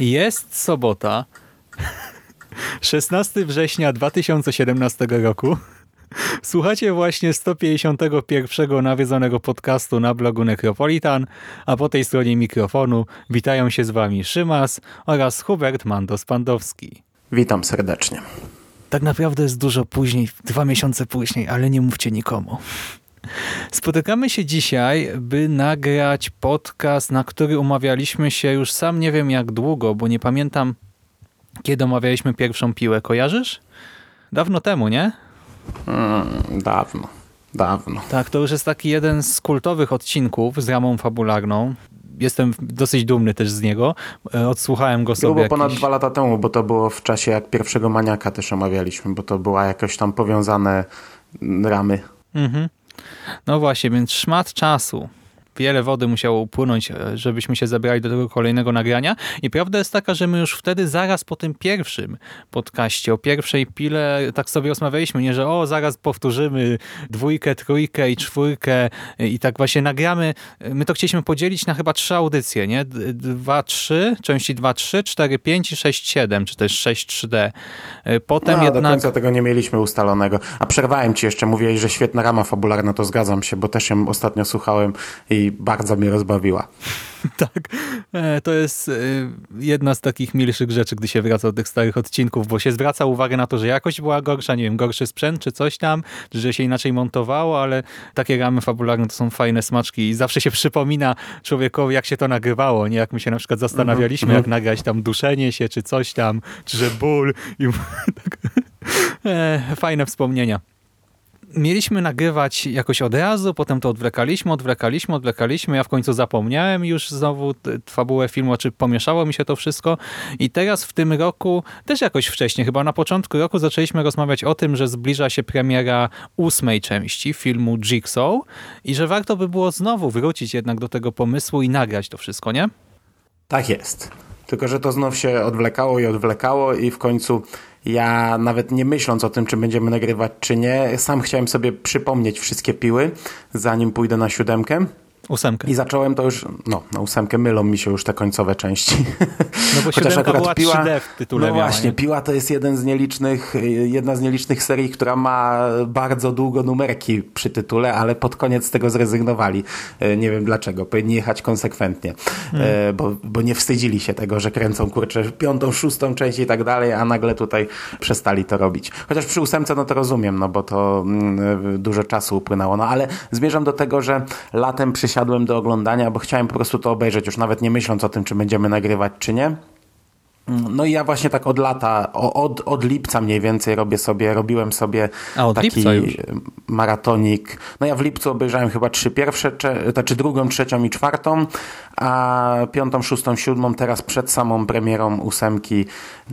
Jest sobota, 16 września 2017 roku. Słuchacie właśnie 151 nawiedzonego podcastu na blogu Necropolitan, a po tej stronie mikrofonu witają się z wami Szymas oraz Hubert Mandos-Pandowski. Witam serdecznie. Tak naprawdę jest dużo później, dwa miesiące później, ale nie mówcie nikomu. Spotykamy się dzisiaj, by nagrać podcast, na który umawialiśmy się już sam nie wiem jak długo, bo nie pamiętam kiedy omawialiśmy pierwszą piłę. Kojarzysz? Dawno temu, nie? Mm, dawno, dawno. Tak, to już jest taki jeden z kultowych odcinków z ramą fabularną. Jestem dosyć dumny też z niego. E, odsłuchałem go sobie. To było jakiś... ponad dwa lata temu, bo to było w czasie jak pierwszego maniaka też omawialiśmy, bo to była jakoś tam powiązane ramy. Mhm. No właśnie, więc szmat czasu. Wiele wody musiało upłynąć, e, żebyśmy się zebrali do tego kolejnego nagrania. I prawda jest taka, że my już wtedy, zaraz po tym pierwszym podcaście, o pierwszej pile, tak sobie rozmawialiśmy, nie, że o, zaraz powtórzymy dwójkę, trójkę i czwórkę e, i tak właśnie nagramy. E, my to chcieliśmy podzielić na chyba trzy audycje, nie? Dwa, trzy, części dwa, trzy, cztery, pięć i sześć, siedem, czy też sześć 3D. Potem no, jednak... do końca tego nie mieliśmy ustalonego. A przerwałem ci jeszcze, mówiłeś, że świetna rama fabularna, to zgadzam się, bo też ją ostatnio słuchałem i bardzo mnie rozbawiła. Tak, e, to jest e, jedna z takich milszych rzeczy, gdy się wraca do tych starych odcinków, bo się zwraca uwagę na to, że jakość była gorsza, nie wiem, gorszy sprzęt czy coś tam, że się inaczej montowało, ale takie ramy fabularne to są fajne smaczki i zawsze się przypomina człowiekowi, jak się to nagrywało, nie? Jak my się na przykład zastanawialiśmy, mm -hmm. jak nagrać tam duszenie się, czy coś tam, czy że ból i tak. e, fajne wspomnienia mieliśmy nagrywać jakoś od razu, potem to odwlekaliśmy, odwlekaliśmy, odwlekaliśmy, ja w końcu zapomniałem już znowu fabułę filmu, czy pomieszało mi się to wszystko i teraz w tym roku, też jakoś wcześniej, chyba na początku roku zaczęliśmy rozmawiać o tym, że zbliża się premiera ósmej części filmu Jigsaw i że warto by było znowu wrócić jednak do tego pomysłu i nagrać to wszystko, nie? Tak jest. Tylko, że to znów się odwlekało i odwlekało i w końcu ja nawet nie myśląc o tym, czy będziemy nagrywać, czy nie, sam chciałem sobie przypomnieć wszystkie piły, zanim pójdę na siódemkę. Ósemkę. I zacząłem to już, no, na ósemkę mylą mi się już te końcowe części. No bo Chociaż akurat była piła, 3D w tytule No właśnie, nie? Piła to jest jeden z nielicznych, jedna z nielicznych serii, która ma bardzo długo numerki przy tytule, ale pod koniec z tego zrezygnowali. E, nie wiem dlaczego. Powinni jechać konsekwentnie, hmm. bo, bo nie wstydzili się tego, że kręcą, kurczę, piątą, szóstą część i tak dalej, a nagle tutaj przestali to robić. Chociaż przy ósemce no to rozumiem, no bo to mm, dużo czasu upłynęło. No ale zmierzam do tego, że latem przysiadłem siadłem do oglądania, bo chciałem po prostu to obejrzeć, już nawet nie myśląc o tym, czy będziemy nagrywać, czy nie. No i ja właśnie tak od lata, od, od lipca mniej więcej robię sobie, robiłem sobie taki maratonik. No ja w lipcu obejrzałem chyba trzy pierwsze, znaczy drugą, trzecią i czwartą, a piątą, szóstą, siódmą teraz przed samą premierą ósemki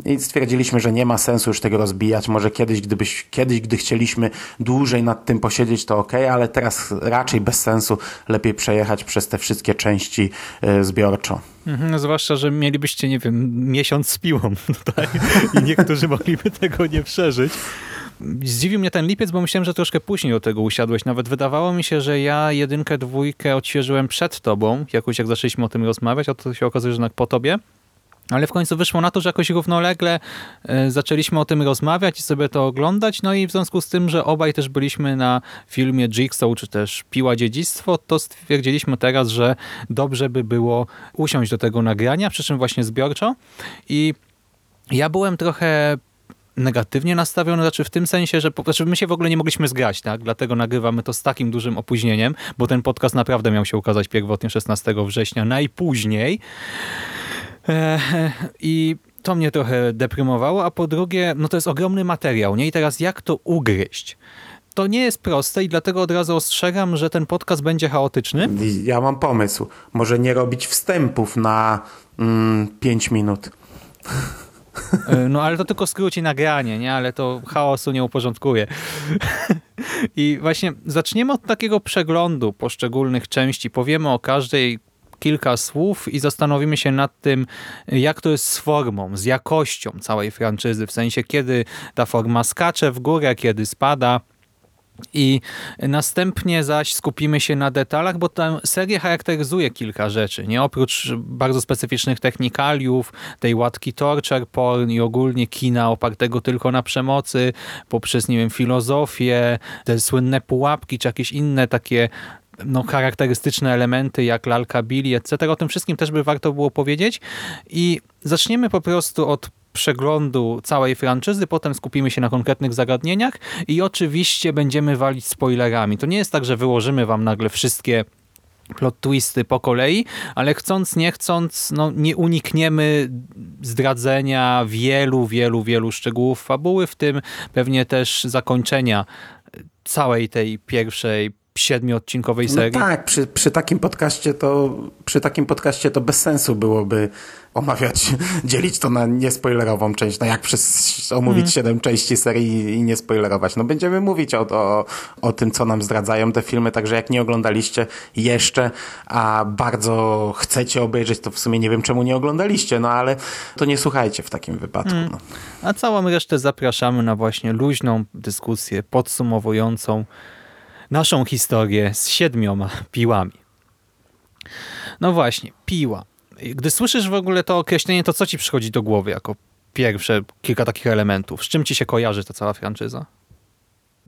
i stwierdziliśmy, że nie ma sensu już tego rozbijać. Może kiedyś, gdybyś, kiedyś, gdy chcieliśmy dłużej nad tym posiedzieć, to ok, ale teraz raczej bez sensu lepiej przejechać przez te wszystkie części y, zbiorczo. Mhm, zwłaszcza, że mielibyście, nie wiem, miesiąc z piłą tutaj i niektórzy mogliby tego nie przeżyć. Zdziwił mnie ten lipiec, bo myślałem, że troszkę później do tego usiadłeś. Nawet wydawało mi się, że ja jedynkę, dwójkę odświeżyłem przed tobą, jakoś jak zaczęliśmy o tym rozmawiać, a to się okazuje, że jednak po tobie. Ale w końcu wyszło na to, że jakoś równolegle e, zaczęliśmy o tym rozmawiać i sobie to oglądać, no i w związku z tym, że obaj też byliśmy na filmie Jigsaw, czy też Piła Dziedzictwo, to stwierdziliśmy teraz, że dobrze by było usiąść do tego nagrania, przy czym właśnie zbiorczo i ja byłem trochę negatywnie nastawiony, znaczy w tym sensie, że po, znaczy my się w ogóle nie mogliśmy zgrać, tak? Dlatego nagrywamy to z takim dużym opóźnieniem, bo ten podcast naprawdę miał się ukazać pierwotnie 16 września, najpóźniej. I to mnie trochę deprymowało, a po drugie, no to jest ogromny materiał, nie? I teraz jak to ugryźć? To nie jest proste i dlatego od razu ostrzegam, że ten podcast będzie chaotyczny. Ja mam pomysł. Może nie robić wstępów na mm, 5 minut. E, no ale to tylko skróci nagranie, nie? Ale to chaosu nie uporządkuje. I właśnie zaczniemy od takiego przeglądu poszczególnych części. Powiemy o każdej kilka słów i zastanowimy się nad tym, jak to jest z formą, z jakością całej franczyzy, w sensie kiedy ta forma skacze w górę, kiedy spada. I następnie zaś skupimy się na detalach, bo tę serię charakteryzuje kilka rzeczy. Nie oprócz bardzo specyficznych technikaliów, tej łatki torture porn i ogólnie kina opartego tylko na przemocy, poprzez, nie wiem, filozofię, te słynne pułapki, czy jakieś inne takie no, charakterystyczne elementy jak lalka Billy, etc. O tym wszystkim też by warto było powiedzieć. I zaczniemy po prostu od przeglądu całej franczyzy, potem skupimy się na konkretnych zagadnieniach i oczywiście będziemy walić spoilerami. To nie jest tak, że wyłożymy wam nagle wszystkie plot twisty po kolei, ale chcąc, nie chcąc, no, nie unikniemy zdradzenia wielu, wielu, wielu szczegółów fabuły, w tym pewnie też zakończenia całej tej pierwszej siedmiodcinkowej serii. No tak, przy, przy, takim podcaście to, przy takim podcaście to bez sensu byłoby omawiać, dzielić to na niespoilerową część. No jak przez omówić hmm. siedem części serii i nie spoilerować. No będziemy mówić o, o, o tym, co nam zdradzają te filmy, także jak nie oglądaliście jeszcze, a bardzo chcecie obejrzeć, to w sumie nie wiem, czemu nie oglądaliście, no ale to nie słuchajcie w takim wypadku. Hmm. No. A całą resztę zapraszamy na właśnie luźną dyskusję podsumowującą naszą historię z siedmioma piłami. No właśnie, piła. Gdy słyszysz w ogóle to określenie, to co ci przychodzi do głowy jako pierwsze kilka takich elementów? Z czym ci się kojarzy ta cała franczyza?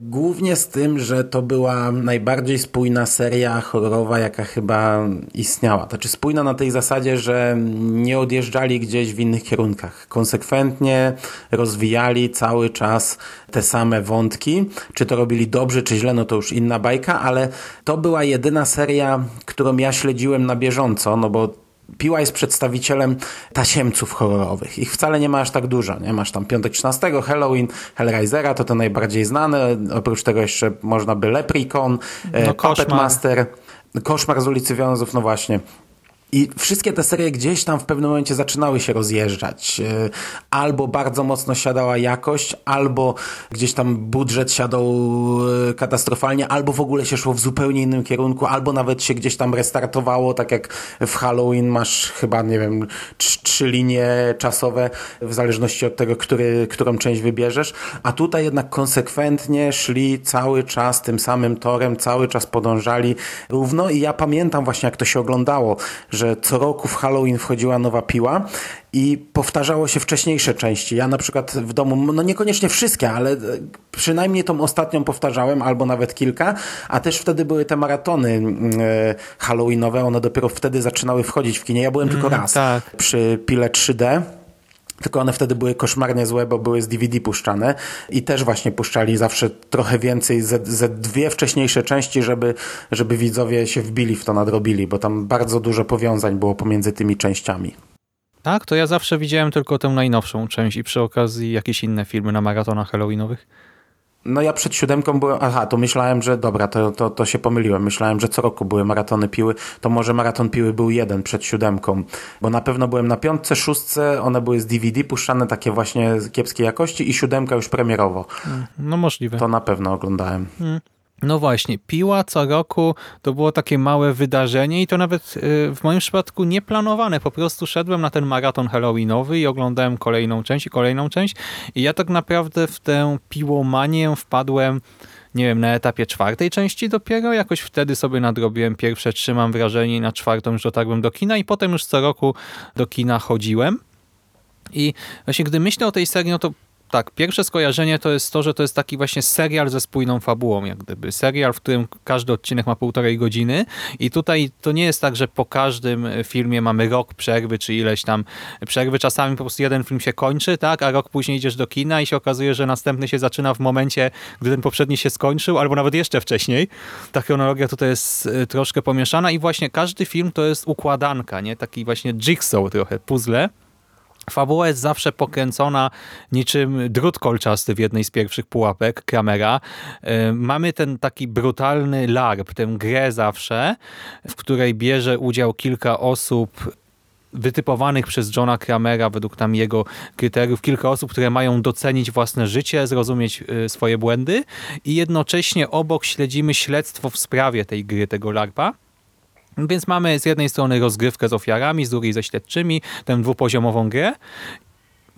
Głównie z tym, że to była najbardziej spójna seria horrorowa, jaka chyba istniała. Znaczy spójna na tej zasadzie, że nie odjeżdżali gdzieś w innych kierunkach. Konsekwentnie rozwijali cały czas te same wątki. Czy to robili dobrze, czy źle, no to już inna bajka, ale to była jedyna seria, którą ja śledziłem na bieżąco, no bo Piła jest przedstawicielem tasiemców horrorowych. Ich wcale nie ma aż tak dużo. Nie? Masz tam Piątek 13, Halloween, Hellraisera, to te najbardziej znane. Oprócz tego jeszcze można by Leprechaun, e, no, Puppet Master, Koszmar z ulicy Wiązów, no właśnie. I wszystkie te serie gdzieś tam w pewnym momencie zaczynały się rozjeżdżać. E, albo bardzo mocno siadała jakość, albo gdzieś tam budżet siadał e, katastrofalnie, albo w ogóle się szło w zupełnie innym kierunku, albo nawet się gdzieś tam restartowało, tak jak w Halloween masz chyba, nie wiem, trzy linie czasowe, w zależności od tego, który, którą część wybierzesz. A tutaj jednak konsekwentnie szli cały czas tym samym torem, cały czas podążali równo i ja pamiętam właśnie, jak to się oglądało, co roku w Halloween wchodziła nowa piła i powtarzało się wcześniejsze części. Ja na przykład w domu, no niekoniecznie wszystkie, ale przynajmniej tą ostatnią powtarzałem, albo nawet kilka, a też wtedy były te maratony mm, e, halloweenowe, one dopiero wtedy zaczynały wchodzić w kinie. Ja byłem tylko mm, raz tak. przy pile 3D. Tylko one wtedy były koszmarnie złe, bo były z DVD puszczane i też właśnie puszczali zawsze trochę więcej, ze, ze dwie wcześniejsze części, żeby, żeby widzowie się wbili w to, nadrobili, bo tam bardzo dużo powiązań było pomiędzy tymi częściami. Tak, to ja zawsze widziałem tylko tę najnowszą część i przy okazji jakieś inne filmy na maratonach halloweenowych. No ja przed siódemką byłem, aha, to myślałem, że dobra, to, to, to się pomyliłem. Myślałem, że co roku były maratony piły, to może maraton piły był jeden przed siódemką, bo na pewno byłem na piątce, szóstce, one były z DVD puszczane, takie właśnie kiepskiej jakości i siódemka już premierowo. No możliwe. To na pewno oglądałem. Hmm. No właśnie, Piła co roku to było takie małe wydarzenie i to nawet y, w moim przypadku nieplanowane. Po prostu szedłem na ten maraton halloweenowy i oglądałem kolejną część i kolejną część i ja tak naprawdę w tę piłomanię wpadłem nie wiem, na etapie czwartej części dopiero. Jakoś wtedy sobie nadrobiłem pierwsze trzy, mam wrażenie, i na czwartą już dotarłem do kina i potem już co roku do kina chodziłem. I właśnie gdy myślę o tej serii, no to tak, pierwsze skojarzenie to jest to, że to jest taki właśnie serial ze spójną fabułą, jak gdyby. Serial, w którym każdy odcinek ma półtorej godziny i tutaj to nie jest tak, że po każdym filmie mamy rok przerwy, czy ileś tam przerwy. Czasami po prostu jeden film się kończy, tak, a rok później idziesz do kina i się okazuje, że następny się zaczyna w momencie, gdy ten poprzedni się skończył, albo nawet jeszcze wcześniej. Ta chronologia tutaj jest y, troszkę pomieszana i właśnie każdy film to jest układanka, nie? Taki właśnie jigsaw trochę, puzzle Fabuła jest zawsze pokręcona niczym drut kolczasty w jednej z pierwszych pułapek Kramera. E, mamy ten taki brutalny larp, tę grę zawsze, w której bierze udział kilka osób wytypowanych przez Johna Kramera według tam jego kryteriów, kilka osób, które mają docenić własne życie, zrozumieć e, swoje błędy i jednocześnie obok śledzimy śledztwo w sprawie tej gry, tego larpa. Więc mamy z jednej strony rozgrywkę z ofiarami, z drugiej ze śledczymi, tę dwupoziomową grę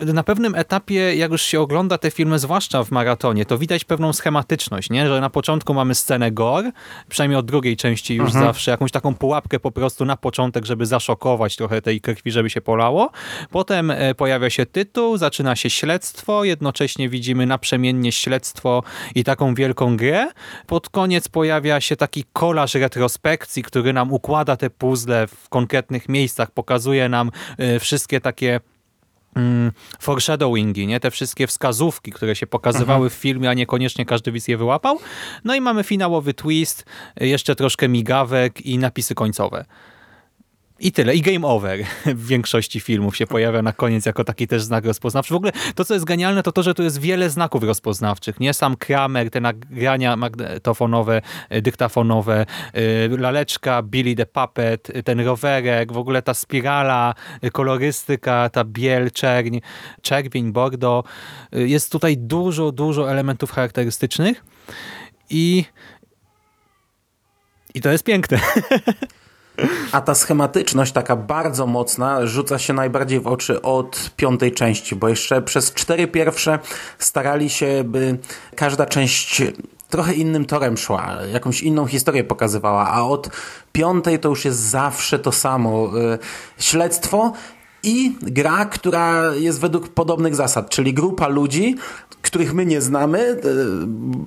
na pewnym etapie, jak już się ogląda te filmy, zwłaszcza w maratonie, to widać pewną schematyczność, nie? że na początku mamy scenę gore, przynajmniej od drugiej części już mhm. zawsze, jakąś taką pułapkę po prostu na początek, żeby zaszokować trochę tej krwi, żeby się polało. Potem e, pojawia się tytuł, zaczyna się śledztwo, jednocześnie widzimy naprzemiennie śledztwo i taką wielką grę. Pod koniec pojawia się taki kolaż retrospekcji, który nam układa te puzzle w konkretnych miejscach, pokazuje nam e, wszystkie takie foreshadowingi, nie? te wszystkie wskazówki, które się pokazywały w filmie, a niekoniecznie każdy widz je wyłapał. No i mamy finałowy twist, jeszcze troszkę migawek i napisy końcowe. I tyle. I game over w większości filmów się pojawia na koniec jako taki też znak rozpoznawczy. W ogóle to, co jest genialne, to to, że tu jest wiele znaków rozpoznawczych. Nie sam Kramer, te nagrania magnetofonowe, e, dyktafonowe, e, laleczka, Billy the Puppet, e, ten rowerek, w ogóle ta spirala, kolorystyka, ta biel, czerń, czerwień, bordo. Jest tutaj dużo, dużo elementów charakterystycznych i i to jest piękne. A ta schematyczność taka bardzo mocna rzuca się najbardziej w oczy od piątej części, bo jeszcze przez cztery pierwsze starali się, by każda część trochę innym torem szła, jakąś inną historię pokazywała, a od piątej to już jest zawsze to samo. Y, śledztwo i gra, która jest według podobnych zasad, czyli grupa ludzi, których my nie znamy,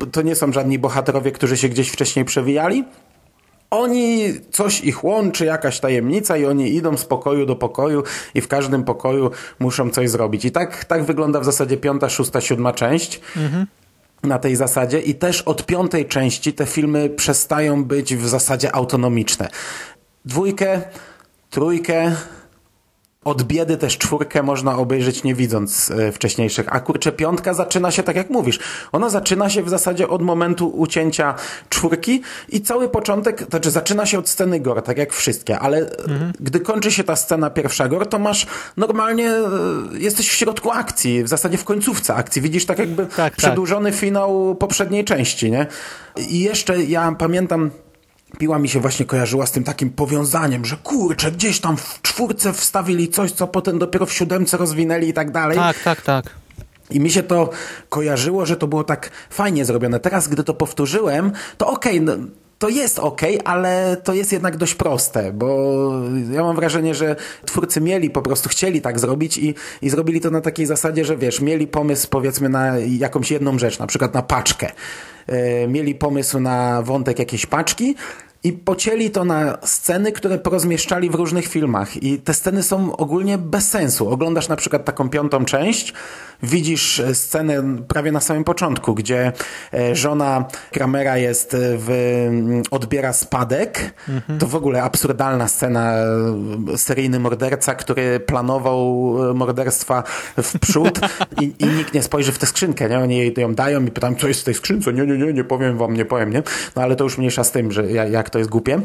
y, to nie są żadni bohaterowie, którzy się gdzieś wcześniej przewijali, oni, coś ich łączy, jakaś tajemnica i oni idą z pokoju do pokoju i w każdym pokoju muszą coś zrobić. I tak, tak wygląda w zasadzie piąta, szósta, siódma część. Mhm na tej zasadzie i też od piątej części te filmy przestają być w zasadzie autonomiczne. Dwójkę, trójkę, od biedy też czwórkę można obejrzeć nie widząc e, wcześniejszych. A kurczę, piątka zaczyna się tak jak mówisz. Ona zaczyna się w zasadzie od momentu ucięcia czwórki i cały początek, to znaczy zaczyna się od sceny gore, tak jak wszystkie, ale mhm. gdy kończy się ta scena pierwsza gore, to masz normalnie, e, jesteś w środku akcji, w zasadzie w końcówce akcji. Widzisz tak jakby tak, tak. przedłużony tak. finał poprzedniej części, nie? I jeszcze ja pamiętam Piła mi się właśnie kojarzyła z tym takim powiązaniem, że kurczę, gdzieś tam w czwórce wstawili coś, co potem dopiero w siódemce rozwinęli i tak dalej. Tak, tak, tak. I mi się to kojarzyło, że to było tak fajnie zrobione. Teraz, gdy to powtórzyłem, to okej, okay, no, to jest ok, ale to jest jednak dość proste, bo ja mam wrażenie, że twórcy mieli, po prostu chcieli tak zrobić i, i zrobili to na takiej zasadzie, że wiesz, mieli pomysł powiedzmy na jakąś jedną rzecz, na przykład na paczkę. E, mieli pomysł na wątek jakiejś paczki, i pocięli to na sceny, które porozmieszczali w różnych filmach. I te sceny są ogólnie bez sensu. Oglądasz na przykład taką piątą część, widzisz scenę prawie na samym początku, gdzie e, żona Kramera jest w, odbiera spadek. Mhm. To w ogóle absurdalna scena. Seryjny morderca, który planował e, morderstwa w przód i, i nikt nie spojrzy w tę skrzynkę, nie? Oni jej ją dają i pytają, co jest w tej skrzynce? Nie, nie, nie, nie powiem wam, nie powiem, nie? No ale to już mniejsza z tym, że jak to jest głupie.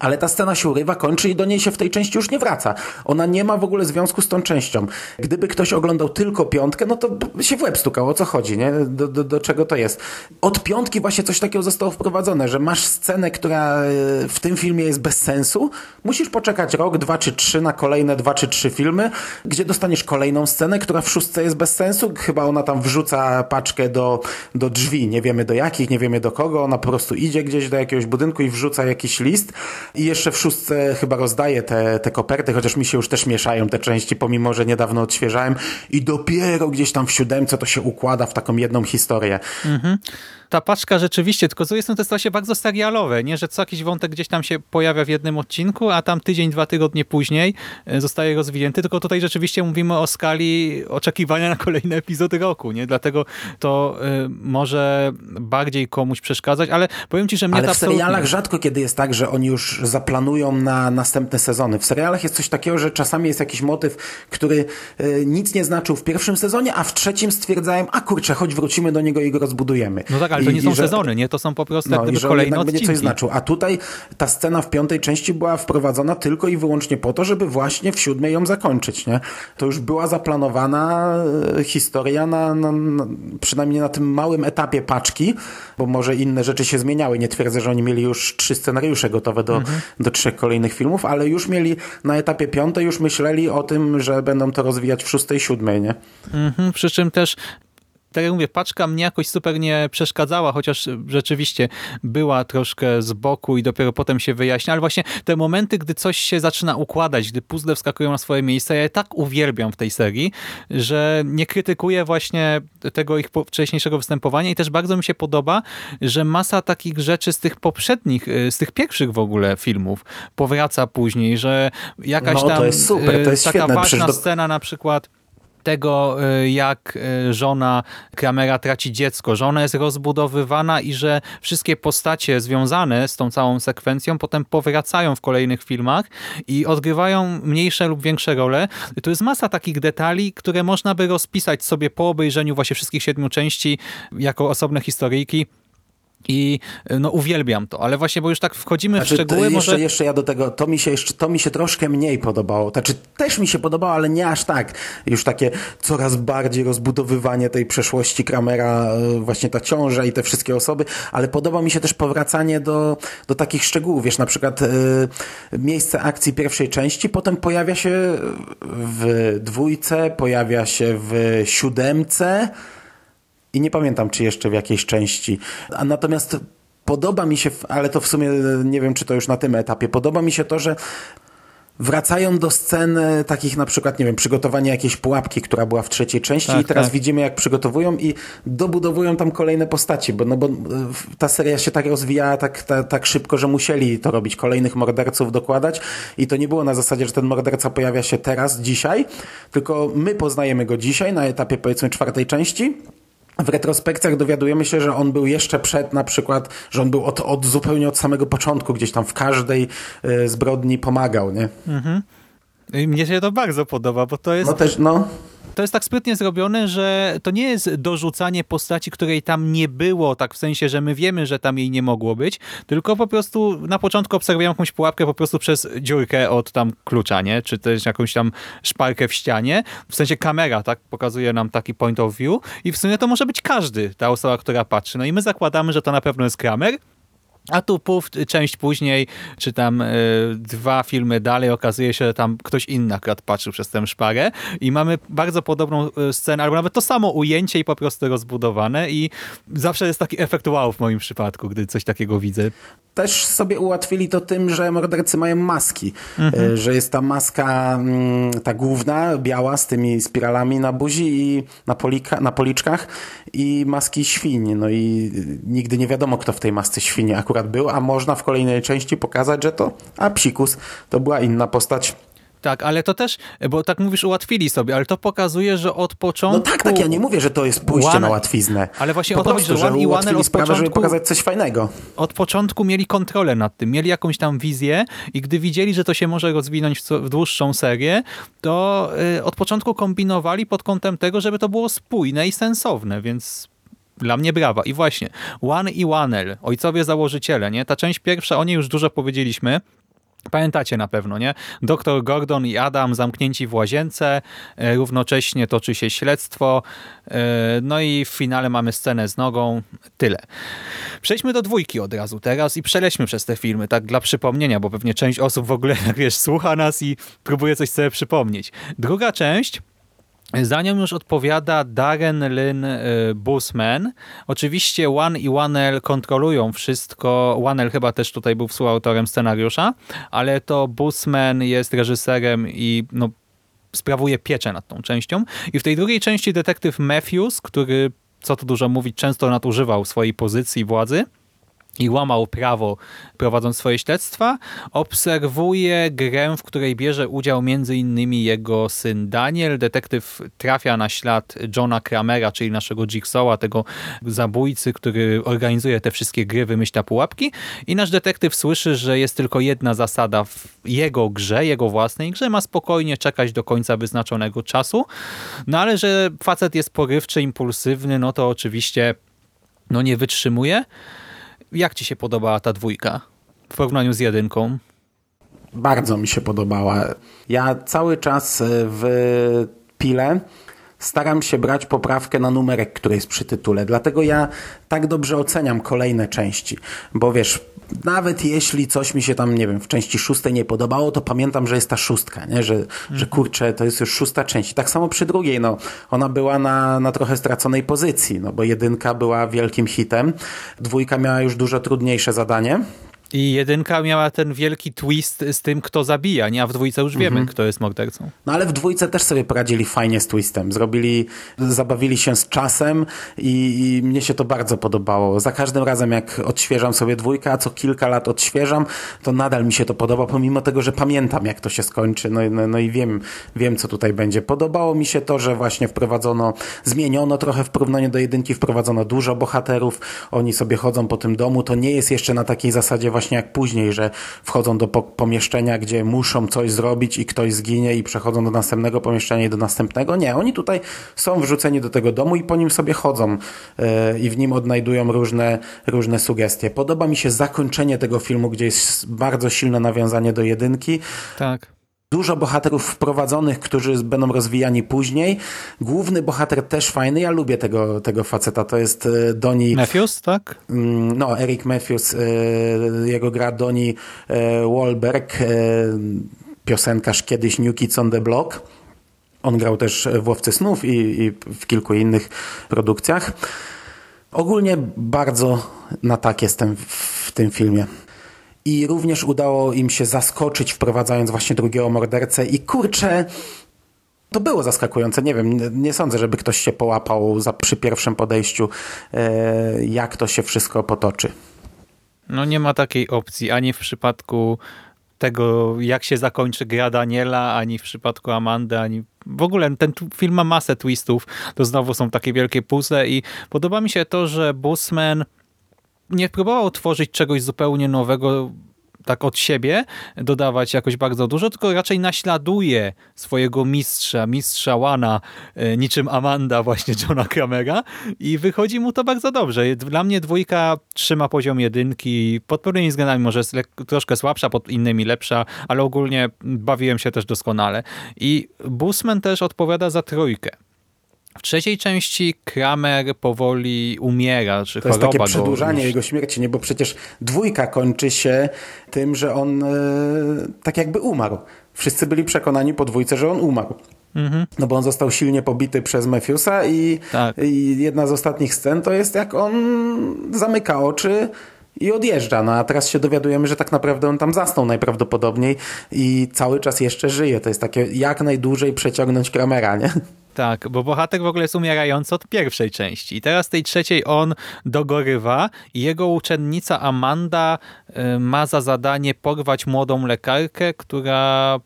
Ale ta scena się urywa, kończy i do niej się w tej części już nie wraca. Ona nie ma w ogóle związku z tą częścią. Gdyby ktoś oglądał tylko piątkę, no to się w łeb stukał, o co chodzi, nie? Do, do, do czego to jest. Od piątki właśnie coś takiego zostało wprowadzone, że masz scenę, która e, w tym filmie jest bez sensu, musisz poczekać rok, dwa czy trzy na kolejne dwa czy trzy filmy, gdzie dostaniesz kolejną scenę, która w szóstce jest bez sensu. Chyba ona tam wrzuca paczkę do, do drzwi, nie wiemy do jakich, nie wiemy do kogo, ona po prostu idzie gdzieś do jakiegoś budynku i wrzuca jakiś list I jeszcze w szóstce chyba rozdaje te, te koperty, chociaż mi się już też mieszają te części, pomimo, że niedawno odświeżałem. I dopiero gdzieś tam w siódemce to się układa w taką jedną historię. Mhm. Ta paczka rzeczywiście, tylko z drugiej strony to jest właśnie bardzo serialowe, nie? że co jakiś wątek gdzieś tam się pojawia w jednym odcinku, a tam tydzień, dwa tygodnie później e, zostaje rozwinięty, tylko tutaj rzeczywiście mówimy o skali oczekiwania na kolejne epizody roku, nie? Dlatego to y, może bardziej komuś przeszkadzać, ale powiem ci, że mnie ale to w serialach absolutnie... rzadko kiedy jest tak, że oni już zaplanują na następne sezony. W serialach jest coś takiego, że czasami jest jakiś motyw, który y, nic nie znaczył w pierwszym sezonie, a w trzecim stwierdzają, a kurczę, choć wrócimy do niego i go rozbudujemy. No tak, ale to nie są sezony, nie? To są po prostu no, jak i że kolejne on będzie odcinki. coś znaczył. A tutaj ta scena w piątej części była wprowadzona tylko i wyłącznie po to, żeby właśnie w siódmej ją zakończyć, nie? To już była zaplanowana e, historia na, na, na, przynajmniej na tym małym etapie paczki, bo może inne rzeczy się zmieniały. Nie twierdzę, że oni mieli już trzy scenariusze gotowe do, Mhm. do trzech kolejnych filmów, ale już mieli na etapie piątej, już myśleli o tym, że będą to rozwijać w szóstej, siódmej, nie? Mhm, przy czym też tak jak mówię, paczka mnie jakoś super nie przeszkadzała, chociaż rzeczywiście była troszkę z boku i dopiero potem się wyjaśnia, ale właśnie te momenty, gdy coś się zaczyna układać, gdy puzzle wskakują na swoje miejsce, ja je tak uwielbiam w tej serii, że nie krytykuję właśnie tego ich wcześniejszego występowania i też bardzo mi się podoba, że masa takich rzeczy z tych poprzednich, y, z tych pierwszych w ogóle filmów powraca później, że jakaś No, to tam jest super, to jest taka ważna do- scena na przykład tego, y, jak y, żona Kramera traci dziecko, że ona jest rozbudowywana i że wszystkie postacie związane z tą całą sekwencją potem powracają w kolejnych filmach i odgrywają mniejsze lub większe role. To jest masa takich detali, które można by rozpisać sobie po obejrzeniu właśnie wszystkich siedmiu części jako osobne historyjki. I no uwielbiam to, ale właśnie, bo już tak wchodzimy Znaczy, w szczegóły, jeszcze, może... jeszcze ja do tego, to mi się jeszcze, to mi się troszkę mniej podobało. Znaczy, też mi się podobało, ale nie aż tak. Już takie coraz bardziej rozbudowywanie tej przeszłości Kramera, e, właśnie ta ciąża i te wszystkie osoby, ale podoba mi się też powracanie do, do takich szczegółów. Wiesz, na przykład y, miejsce akcji pierwszej części potem pojawia się w dwójce, pojawia się w siódemce, i nie pamiętam, czy jeszcze w jakiejś części. A natomiast podoba mi się, ale to w sumie nie wiem, czy to już na tym etapie, podoba mi się to, że wracają do scen takich na przykład, nie wiem, przygotowania jakiejś pułapki, która była w trzeciej części Tak, i teraz tak. widzimy jak przygotowują i dobudowują tam kolejne postaci, bo, no bo e, ta seria się tak rozwijała tak, tak, tak szybko, że musieli to robić, kolejnych morderców dokładać i to nie było na zasadzie, że ten morderca pojawia się teraz, dzisiaj, tylko my poznajemy go dzisiaj na etapie powiedzmy czwartej części, w retrospekcjach dowiadujemy się, że on był jeszcze przed na przykład, że on był od, od zupełnie od samego początku, gdzieś tam w każdej y, zbrodni pomagał, nie? I Mnie się to bardzo podoba, bo to jest No też, no. To jest tak sprytnie zrobione, że to nie jest dorzucanie postaci, której tam nie było, tak w sensie, że my wiemy, że tam jej nie mogło być, tylko po prostu na początku obserwujemy jakąś pułapkę po prostu przez dziurkę od tam klucza, nie? Czy też jakąś tam szparkę w ścianie. W sensie kamera, tak? Pokazuje nam taki point of view i w sumie to może być każdy, ta osoba, która patrzy. No i my zakładamy, że to na pewno jest Kramer, a tu część później, czy tam y, dwa filmy dalej, okazuje się, że tam ktoś inny akurat patrzył przez tę szparę i mamy bardzo podobną y, scenę, albo nawet to samo ujęcie i po prostu rozbudowane i zawsze jest taki efekt wow w moim przypadku, gdy coś takiego widzę. Też sobie ułatwili to tym, że mordercy mają maski. Y, Że jest ta maska, mm, ta główna, biała, z tymi spiralami na buzi i na, polika, na policzkach i maski świń. No i y, nigdy nie wiadomo, kto w tej masce świni akurat był, a można w kolejnej części pokazać, że to a psikus to była inna postać. Tak, ale to też, bo tak mówisz, ułatwili sobie, ale to pokazuje, że od początku... No tak, tak, ja nie mówię, że to jest pójście One- na łatwiznę. Ale właśnie po o to chodzi, że One i One od sprawę, żeby początku- pokazać coś fajnego. od początku mieli kontrolę nad tym, mieli jakąś tam wizję i gdy widzieli, że to się może rozwinąć w, co, w dłuższą serię, to y, od początku kombinowali pod kątem tego, żeby to było spójne i sensowne, więc dla mnie brawa. I właśnie, One i Wanel, ojcowie założyciele, nie? Ta część pierwsza, o niej już dużo powiedzieliśmy, Pamiętacie na pewno, nie? Doktor Gordon i Adam zamknięci w łazience, e, równocześnie toczy się śledztwo, e, no i w finale mamy scenę z nogą, tyle. Przejdźmy do dwójki od razu teraz i przelećmy przez te filmy, tak dla przypomnienia, bo pewnie część osób w ogóle, jak wiesz, słucha nas i próbuje coś sobie przypomnieć. Druga część Za nią już odpowiada Darren Lynn y, Busman. Oczywiście One i One kontrolują wszystko. One chyba też tutaj był współautorem scenariusza, ale to Busman jest reżyserem i no, sprawuje pieczę nad tą częścią. I w tej drugiej części detektyw Matthews, który, co tu dużo mówić, często nadużywał swojej pozycji władzy, i łamał prawo prowadząc swoje śledztwa, obserwuje grę, w której bierze udział m.in. jego syn Daniel. Detektyw trafia na ślad Johna Kramera, czyli naszego Jigsawa, tego zabójcy, który organizuje te wszystkie gry, wymyśla pułapki i nasz detektyw słyszy, że jest tylko jedna zasada w jego grze, jego własnej grze, ma spokojnie czekać do końca wyznaczonego czasu, no ale że facet jest porywczy, impulsywny, no to oczywiście no nie wytrzymuje. Jak ci się podobała ta dwójka w porównaniu z jedynką? Bardzo mi się podobała. Ja cały czas e, w Pile staram się brać poprawkę na numerek, który jest przy tytule. Dlatego ja tak dobrze oceniam kolejne części. Bo wiesz, nawet jeśli coś mi się tam, nie wiem, w części szóstej nie podobało, to pamiętam, że jest ta szóstka, nie? Że, że kurczę, to jest już szósta część. I tak samo przy drugiej, no, ona była na, na trochę straconej pozycji, no bo jedynka była wielkim hitem, dwójka miała już dużo trudniejsze zadanie, i jedynka miała ten wielki twist z tym, kto zabija, nie? A w dwójce już wiemy, mhm. kto jest mordercą. No ale w dwójce też sobie poradzili fajnie z twistem. Zrobili, zabawili się z czasem i, i mnie się to bardzo podobało. Za każdym razem, jak odświeżam sobie dwójkę, a co kilka lat odświeżam, to nadal mi się to podoba, pomimo tego, że pamiętam, jak to się skończy. No, no, no i wiem, wiem, co tutaj będzie. Podobało mi się to, że właśnie wprowadzono, zmieniono trochę w porównaniu do jedynki, wprowadzono dużo bohaterów. Oni sobie chodzą po tym domu. To nie jest jeszcze na takiej zasadzie właśnie jak później, że wchodzą do pomieszczenia, gdzie muszą coś zrobić i ktoś zginie i przechodzą do następnego pomieszczenia i do następnego. Nie, oni tutaj są wrzuceni do tego domu i po nim sobie chodzą yy, i w nim odnajdują różne, różne sugestie. Podoba mi się zakończenie tego filmu, gdzie jest bardzo silne nawiązanie do jedynki. Tak dużo bohaterów wprowadzonych, którzy będą rozwijani później. Główny bohater też fajny. Ja lubię tego, tego faceta. To jest e, Doni... Matthews, tak? Mm, no, Eric Matthews. E, jego gra Doni e, Wahlberg. Piosenkarz kiedyś New Kids on the Block. On grał też w Łowcy Snów i, i w kilku innych produkcjach. Ogólnie bardzo na tak jestem w tym filmie. I również udało im się zaskoczyć, wprowadzając właśnie drugiego mordercę. I kurczę, to było zaskakujące. Nie wiem, nie sądzę, żeby ktoś się połapał za, przy pierwszym podejściu, e, jak to się wszystko potoczy. No nie ma takiej opcji, ani w przypadku tego, jak się zakończy gra Daniela, ani w przypadku Amandy, ani w ogóle ten film ma masę twistów. To znowu są takie wielkie puzzle i podoba mi się to, że Busman nie próbował tworzyć czegoś zupełnie nowego tak od siebie, dodawać jakoś bardzo dużo, tylko raczej naśladuje swojego mistrza, mistrza Łana, e, niczym Amanda właśnie Johna Kramera i wychodzi mu to bardzo dobrze. Dla mnie dwójka trzyma poziom jedynki, pod pewnymi względami może jest troszkę słabsza, pod innymi lepsza, ale ogólnie bawiłem się też doskonale. I Busman też odpowiada za trójkę. W trzeciej części Kramer powoli umiera, czy To jest takie przedłużanie jego śmierci, nie? bo przecież dwójka kończy się tym, że on e, tak jakby umarł. Wszyscy byli przekonani po dwójce, że on umarł. Mhm. No bo on został silnie pobity przez Matthewsa i, tak. i jedna z ostatnich scen to jest jak on zamyka oczy i odjeżdża. No a teraz się dowiadujemy, że tak naprawdę on tam zasnął najprawdopodobniej i cały czas jeszcze żyje. To jest takie jak najdłużej przeciągnąć Kramera, nie? Tak, bo bohater w ogóle jest umierający od pierwszej części. I teraz tej trzeciej on dogorywa i jego uczennica Amanda y, ma za zadanie porwać młodą lekarkę, która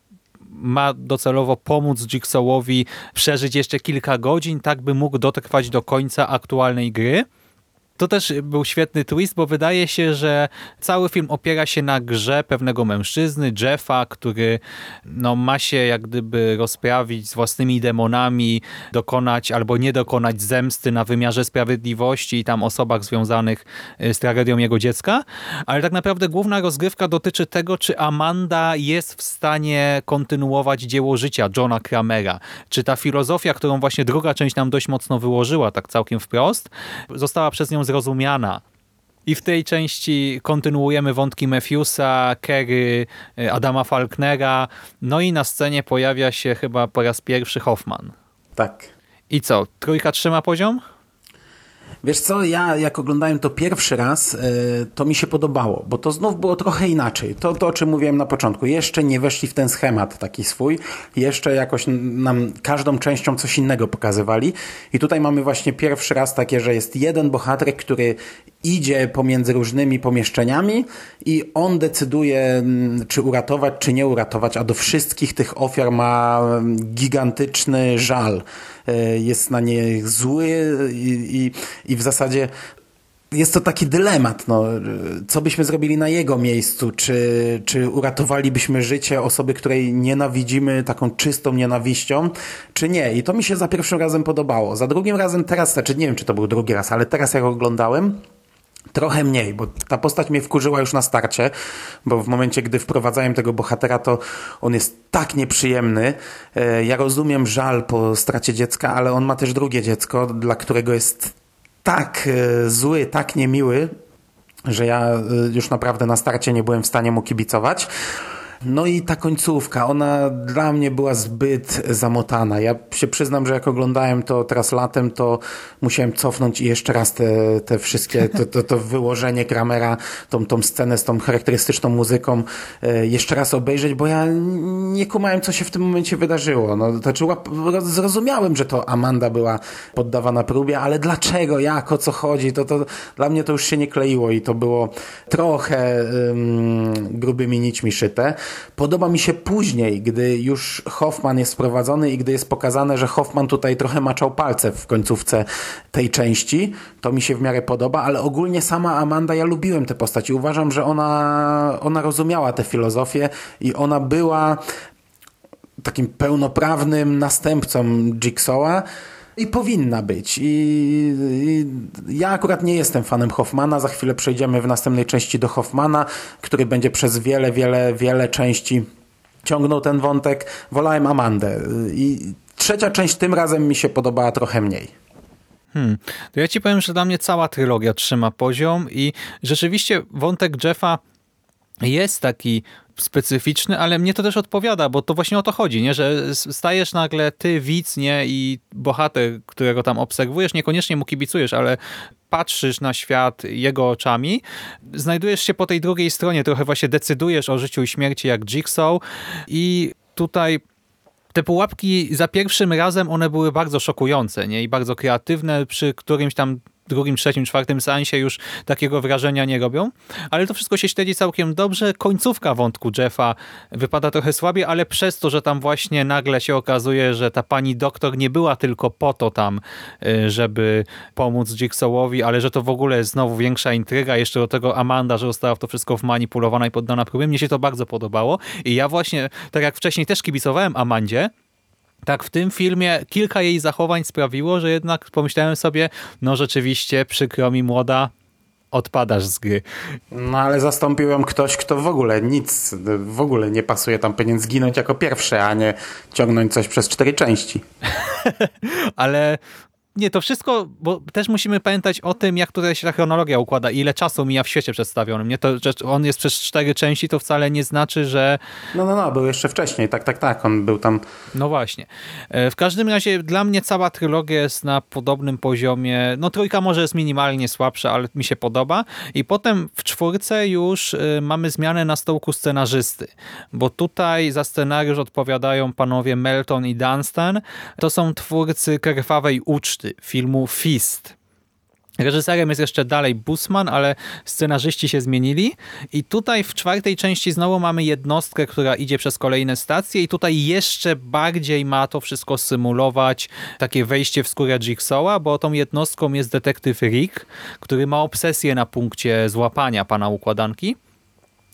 ma docelowo pomóc Jigsawowi przeżyć jeszcze kilka godzin, tak by mógł dotrwać do końca aktualnej gry. To też był świetny twist, bo wydaje się, że cały film opiera się na grze pewnego mężczyzny, Jeffa, który no, ma się jak gdyby rozprawić z własnymi demonami, dokonać albo nie dokonać zemsty na wymiarze sprawiedliwości i tam osobach związanych y, z tragedią jego dziecka, ale tak naprawdę główna rozgrywka dotyczy tego, czy Amanda jest w stanie kontynuować dzieło życia Johna Kramera. Czy ta filozofia, którą właśnie druga część nam dość mocno wyłożyła, tak całkiem wprost, została przez nią zrozumiana. I w tej części kontynuujemy wątki Matthewsa, Kerry, Adama Falknera, no i na scenie pojawia się chyba po raz pierwszy Hoffman. Tak. I co, trójka trzyma poziom? Wiesz co, ja jak oglądałem to pierwszy raz, e, to mi się podobało, bo to znów było trochę inaczej. To, to o czym mówiłem na początku. Jeszcze nie weszli w ten schemat taki swój. Jeszcze jakoś nam każdą częścią coś innego pokazywali. I tutaj mamy właśnie pierwszy raz takie, że jest jeden bohater, który idzie pomiędzy różnymi pomieszczeniami i on decyduje, mm, czy uratować, czy nie uratować, a do wszystkich tych ofiar ma mm, gigantyczny żal. E, jest na nie zły i, i, i w zasadzie jest to taki dylemat, no, co byśmy zrobili na jego miejscu, czy, czy uratowalibyśmy życie osoby, której nienawidzimy taką czystą nienawiścią, czy nie. I to mi się za pierwszym razem podobało. Za drugim razem teraz, znaczy nie wiem, czy to był drugi raz, ale teraz jak oglądałem, Trochę mniej, bo ta postać mnie wkurzyła już na starcie, bo w momencie, gdy wprowadzałem tego bohatera, to on jest tak nieprzyjemny. E, ja rozumiem żal po stracie dziecka, ale on ma też drugie dziecko, dla którego jest tak e, zły, tak niemiły, że ja e, już naprawdę na starcie nie byłem w stanie mu kibicować. No i ta końcówka, ona dla mnie była zbyt zamotana. Ja się przyznam, że jak oglądałem to teraz latem, to musiałem cofnąć i jeszcze raz te, te wszystkie, to, to, to wyłożenie Kramera, tą, tą scenę z tą charakterystyczną muzyką e, jeszcze raz obejrzeć, bo ja nie kumałem, co się w tym momencie wydarzyło. No, to znaczy, zrozumiałem, że to Amanda była poddawana próbie, ale dlaczego, jak, o co chodzi, to, to dla mnie to już się nie kleiło i to było trochę um, grubymi nićmi szyte. Podoba mi się później, gdy już Hoffman jest sprowadzony i gdy jest pokazane, że Hoffman tutaj trochę maczał palce w końcówce tej części. To mi się w miarę podoba, ale ogólnie sama Amanda, ja lubiłem tę postać i uważam, że ona, ona rozumiała tę filozofię i ona była takim pełnoprawnym następcą Jigsaw'a, i powinna być. I, I, ja akurat nie jestem fanem Hoffmana. Za chwilę przejdziemy w następnej części do Hoffmana, który będzie przez wiele, wiele, wiele części ciągnął ten wątek. Wolałem Amandę. I trzecia część tym razem mi się podobała trochę mniej. Hmm. To ja ci powiem, że dla mnie cała trylogia trzyma poziom i rzeczywiście wątek Jeffa jest taki specyficzny, ale mnie to też odpowiada, bo to właśnie o to chodzi, nie? że stajesz nagle ty, widz, nie? i bohater, którego tam obserwujesz, niekoniecznie mu kibicujesz, ale patrzysz na świat jego oczami, znajdujesz się po tej drugiej stronie, trochę właśnie decydujesz o życiu i śmierci jak Jigsaw i tutaj te pułapki za pierwszym razem one były bardzo szokujące nie? i bardzo kreatywne. Przy którymś tam drugim, trzecim, czwartym seansie już takiego wrażenia nie robią. Ale to wszystko się śledzi całkiem dobrze. Końcówka wątku Jeffa wypada trochę słabiej, ale przez to, że tam właśnie nagle się okazuje, że ta pani doktor nie była tylko po to tam, y, żeby pomóc Jigsawowi, ale że to w ogóle znowu większa intryga. Jeszcze do tego Amanda, że została w to wszystko wmanipulowana i poddana próbie. Mnie się to bardzo podobało. I ja właśnie, tak jak wcześniej też kibicowałem Amandzie, tak, w tym filmie kilka jej zachowań sprawiło, że jednak pomyślałem sobie, no rzeczywiście przykro mi młoda, odpadasz z gry. No ale zastąpił ją ktoś, kto w ogóle nic, w ogóle nie pasuje tam, powinien zginąć jako pierwszy, a nie ciągnąć coś przez cztery części. ale nie, to wszystko, bo też musimy pamiętać o tym, jak tutaj się ta chronologia układa, ile czasu mija w świecie przedstawionym. Nie to, że on jest przez cztery części, to wcale nie znaczy, że... No, no, no, był jeszcze wcześniej, tak, tak, tak, on był tam... No właśnie. E, w każdym razie dla mnie cała trylogia jest na podobnym poziomie. No trójka może jest minimalnie słabsza, ale mi się podoba. I potem w czwórce już e, mamy zmianę na stołku scenarzysty, bo tutaj za scenariusz odpowiadają panowie Melton i Dunstan. To są twórcy Krwawej Uczty, filmu Fist. Reżyserem jest jeszcze dalej Busman, ale scenarzyści się zmienili. I tutaj w czwartej części znowu mamy jednostkę, która idzie przez kolejne stacje i tutaj jeszcze bardziej ma to wszystko symulować takie wejście w skórę Jigsaw'a, bo tą jednostką jest detektyw Rick, który ma obsesję na punkcie złapania pana układanki.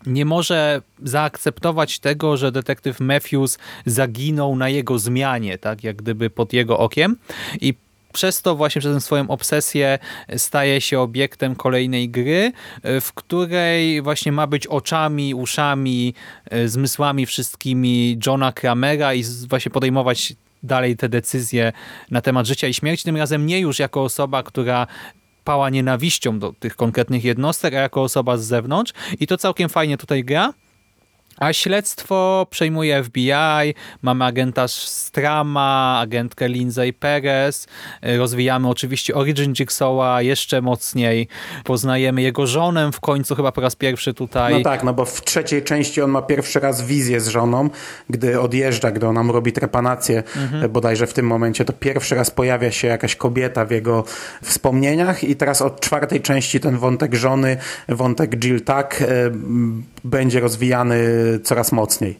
Nie może zaakceptować tego, że detektyw Matthews zaginął na jego zmianie, tak jak gdyby pod jego okiem. I przez to właśnie przez tę swoją obsesję staje się obiektem kolejnej gry, w której właśnie ma być oczami, uszami, e, zmysłami wszystkimi Johna Kramera i właśnie podejmować dalej te decyzje na temat życia i śmierci, tym razem nie już jako osoba, która pała nienawiścią do tych konkretnych jednostek, a jako osoba z zewnątrz i to całkiem fajnie tutaj gra. A śledztwo przejmuje FBI, mamy agenta Strama, agentkę Lindsay Perez, rozwijamy oczywiście Origin Jigsaw'a jeszcze mocniej, poznajemy jego żonę w końcu chyba po raz pierwszy tutaj. No tak, no bo w trzeciej części on ma pierwszy raz wizję z żoną, gdy odjeżdża, gdy ona mu robi trepanację, Mhm. bodajże w tym momencie, to pierwszy raz pojawia się jakaś kobieta w jego wspomnieniach i teraz od czwartej części ten wątek żony, wątek Jill tak, e, będzie rozwijany coraz mocniej.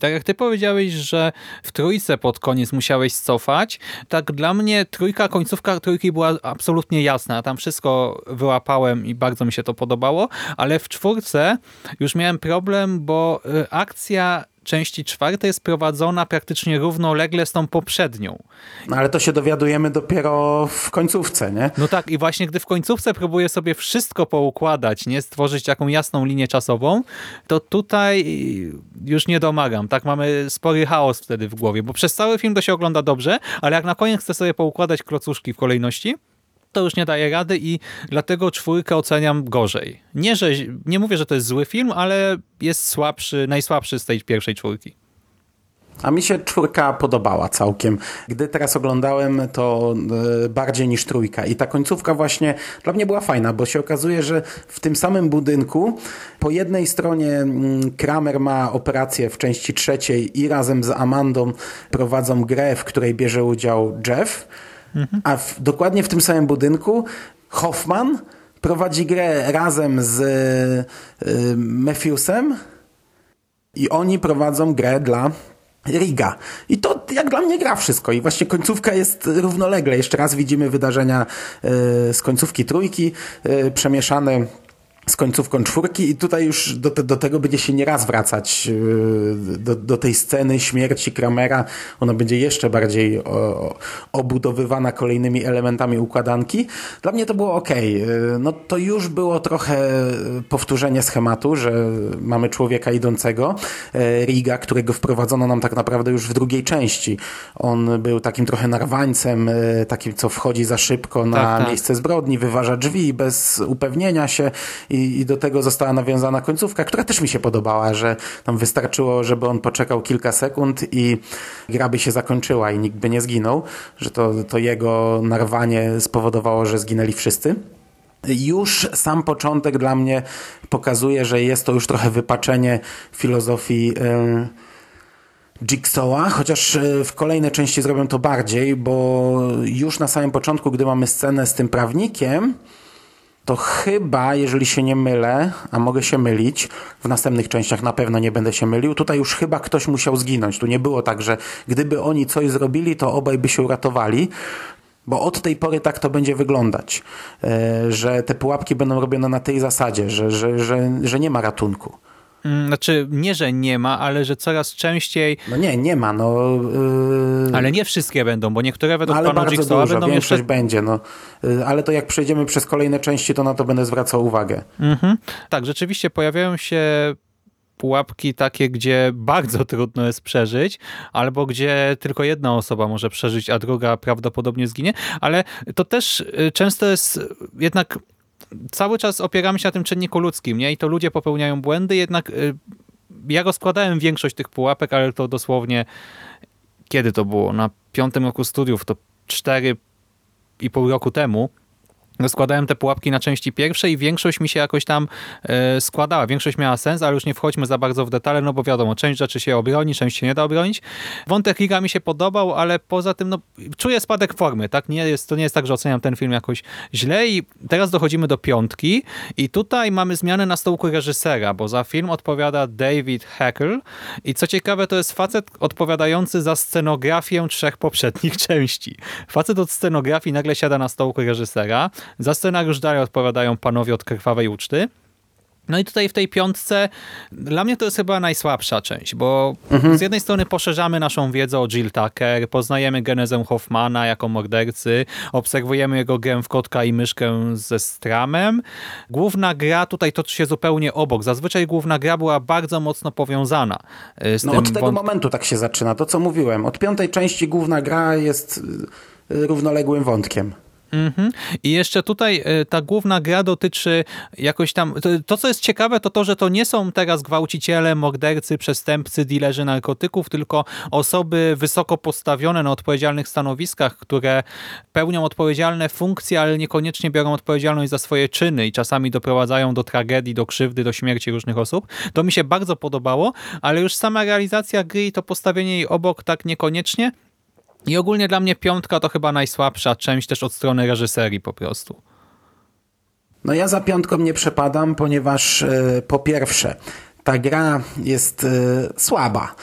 Tak jak ty powiedziałeś, że w trójce pod koniec musiałeś cofać, tak dla mnie trójka, końcówka trójki była absolutnie jasna. Tam wszystko wyłapałem i bardzo mi się to podobało, ale w czwórce już miałem problem, bo y, akcja części czwartej jest prowadzona praktycznie równolegle z tą poprzednią. No ale to się dowiadujemy dopiero w końcówce, nie? No tak, i właśnie gdy w końcówce próbuję sobie wszystko poukładać, nie stworzyć taką jasną linię czasową, to tutaj już nie domagam. Tak mamy spory chaos wtedy w głowie, bo przez cały film to się ogląda dobrze, ale jak na koniec chcę sobie poukładać klocuszki w kolejności, to już nie daje rady i dlatego czwórkę oceniam gorzej. Nie, że, nie mówię, że to jest zły film, ale jest słabszy, najsłabszy z tej pierwszej czwórki. A mi się czwórka podobała całkiem. Gdy teraz oglądałem, to e, bardziej niż trójka. I ta końcówka właśnie dla mnie była fajna, bo się okazuje, że w tym samym budynku po jednej stronie mm, Kramer ma operację w części trzeciej i razem z Amandą prowadzą grę, w której bierze udział Jeff, a w, dokładnie w tym samym budynku Hoffman prowadzi grę razem z y, Matthewsem i oni prowadzą grę dla Riga. I to jak dla mnie gra wszystko. I właśnie końcówka jest równolegle. Jeszcze raz widzimy wydarzenia e, z końcówki trójki e, przemieszane z końcówką czwórki i tutaj już do, te, do tego będzie się nieraz wracać e, do, do tej sceny śmierci Kramera. Ona będzie jeszcze bardziej o, obudowywana kolejnymi elementami układanki. Dla mnie to było ok. No to już było trochę powtórzenie schematu, że mamy człowieka idącego, e, Riga, którego wprowadzono nam tak naprawdę już w drugiej części. On był takim trochę narwańcem, takim co wchodzi za szybko na Tak, tak. miejsce zbrodni, wyważa drzwi bez upewnienia się i, i do tego została nawiązana końcówka, która też mi się podobała, że tam wystarczyło, żeby on poczekał kilka sekund i gra by się zakończyła i nikt by nie zginął, że to, to jego narwanie spowodowało, że zginęli wszyscy. Już sam początek dla mnie pokazuje, że jest to już trochę wypaczenie filozofii e, Jigsawa, chociaż e, w kolejnej części zrobią to bardziej, bo już na samym początku, gdy mamy scenę z tym prawnikiem, to chyba, jeżeli się nie mylę, a mogę się mylić, w następnych częściach na pewno nie będę się mylił, tutaj już chyba ktoś musiał zginąć. Tu nie było tak, że gdyby oni coś zrobili, to obaj by się uratowali. Bo od tej pory tak to będzie wyglądać, e, że te pułapki będą robione na tej zasadzie, że, że, że, że nie ma ratunku. Mm, Znaczy, nie, że nie ma, ale że coraz częściej, No nie, nie ma, no. Yy, ale nie wszystkie będą, bo niektóre według ale pana bardzo Jigsawa dużo, będą większość jeszcze będzie, no. Yy, ale to jak przejdziemy przez kolejne części, to na to będę zwracał uwagę. Mhm. Tak, rzeczywiście pojawiają się pułapki takie, gdzie bardzo trudno jest przeżyć, albo gdzie tylko jedna osoba może przeżyć, a druga prawdopodobnie zginie, ale to też y, często jest jednak cały czas opieramy się na tym czynniku ludzkim, nie? I to ludzie popełniają błędy, jednak y, ja rozkładałem większość tych pułapek, ale to dosłownie kiedy to było? Na piątym roku studiów, to cztery i pół roku temu rozkładałem te pułapki na części pierwsze i większość mi się jakoś tam e, składała. Większość miała sens, ale już nie wchodźmy za bardzo w detale, no bo wiadomo, część rzeczy się obroni, część się nie da obronić. Wątek Riga mi się podobał, ale poza tym no, czuję spadek formy. tak nie jest, To nie jest tak, że oceniam ten film jakoś źle i teraz dochodzimy do piątki i tutaj mamy zmianę na stołku reżysera, bo za film odpowiada David Hackle i co ciekawe, to jest facet odpowiadający za scenografię trzech poprzednich części. Facet od scenografii nagle siada na stołku reżysera, za scenariusz dalej odpowiadają panowie od Krwawej Uczty. No i tutaj w tej piątce dla mnie to jest chyba najsłabsza część, bo z jednej strony poszerzamy naszą wiedzę o Jill Tucker, poznajemy genezę Hoffmana jako mordercy, obserwujemy jego grę w kotka i myszkę ze Stramem. Główna gra tutaj toczy się zupełnie obok. Zazwyczaj główna gra była bardzo mocno powiązana y, z No tym od tego wąt- momentu tak się zaczyna. To co mówiłem. Od piątej części główna gra jest y, równoległym wątkiem. Mhm. I jeszcze tutaj e, ta główna gra dotyczy jakoś tam... To, to, co jest ciekawe, to to, że to nie są teraz gwałciciele, mordercy, przestępcy, dilerzy narkotyków, tylko osoby wysoko postawione na odpowiedzialnych stanowiskach, które pełnią odpowiedzialne funkcje, ale niekoniecznie biorą odpowiedzialność za swoje czyny i czasami doprowadzają do tragedii, do krzywdy, do śmierci różnych osób. To mi się bardzo podobało, ale już sama realizacja gry i to postawienie jej obok tak niekoniecznie, i ogólnie dla mnie piątka to chyba najsłabsza część też od strony reżyserii po prostu. No ja za piątką nie przepadam, ponieważ e, po pierwsze ta gra jest e, słaba.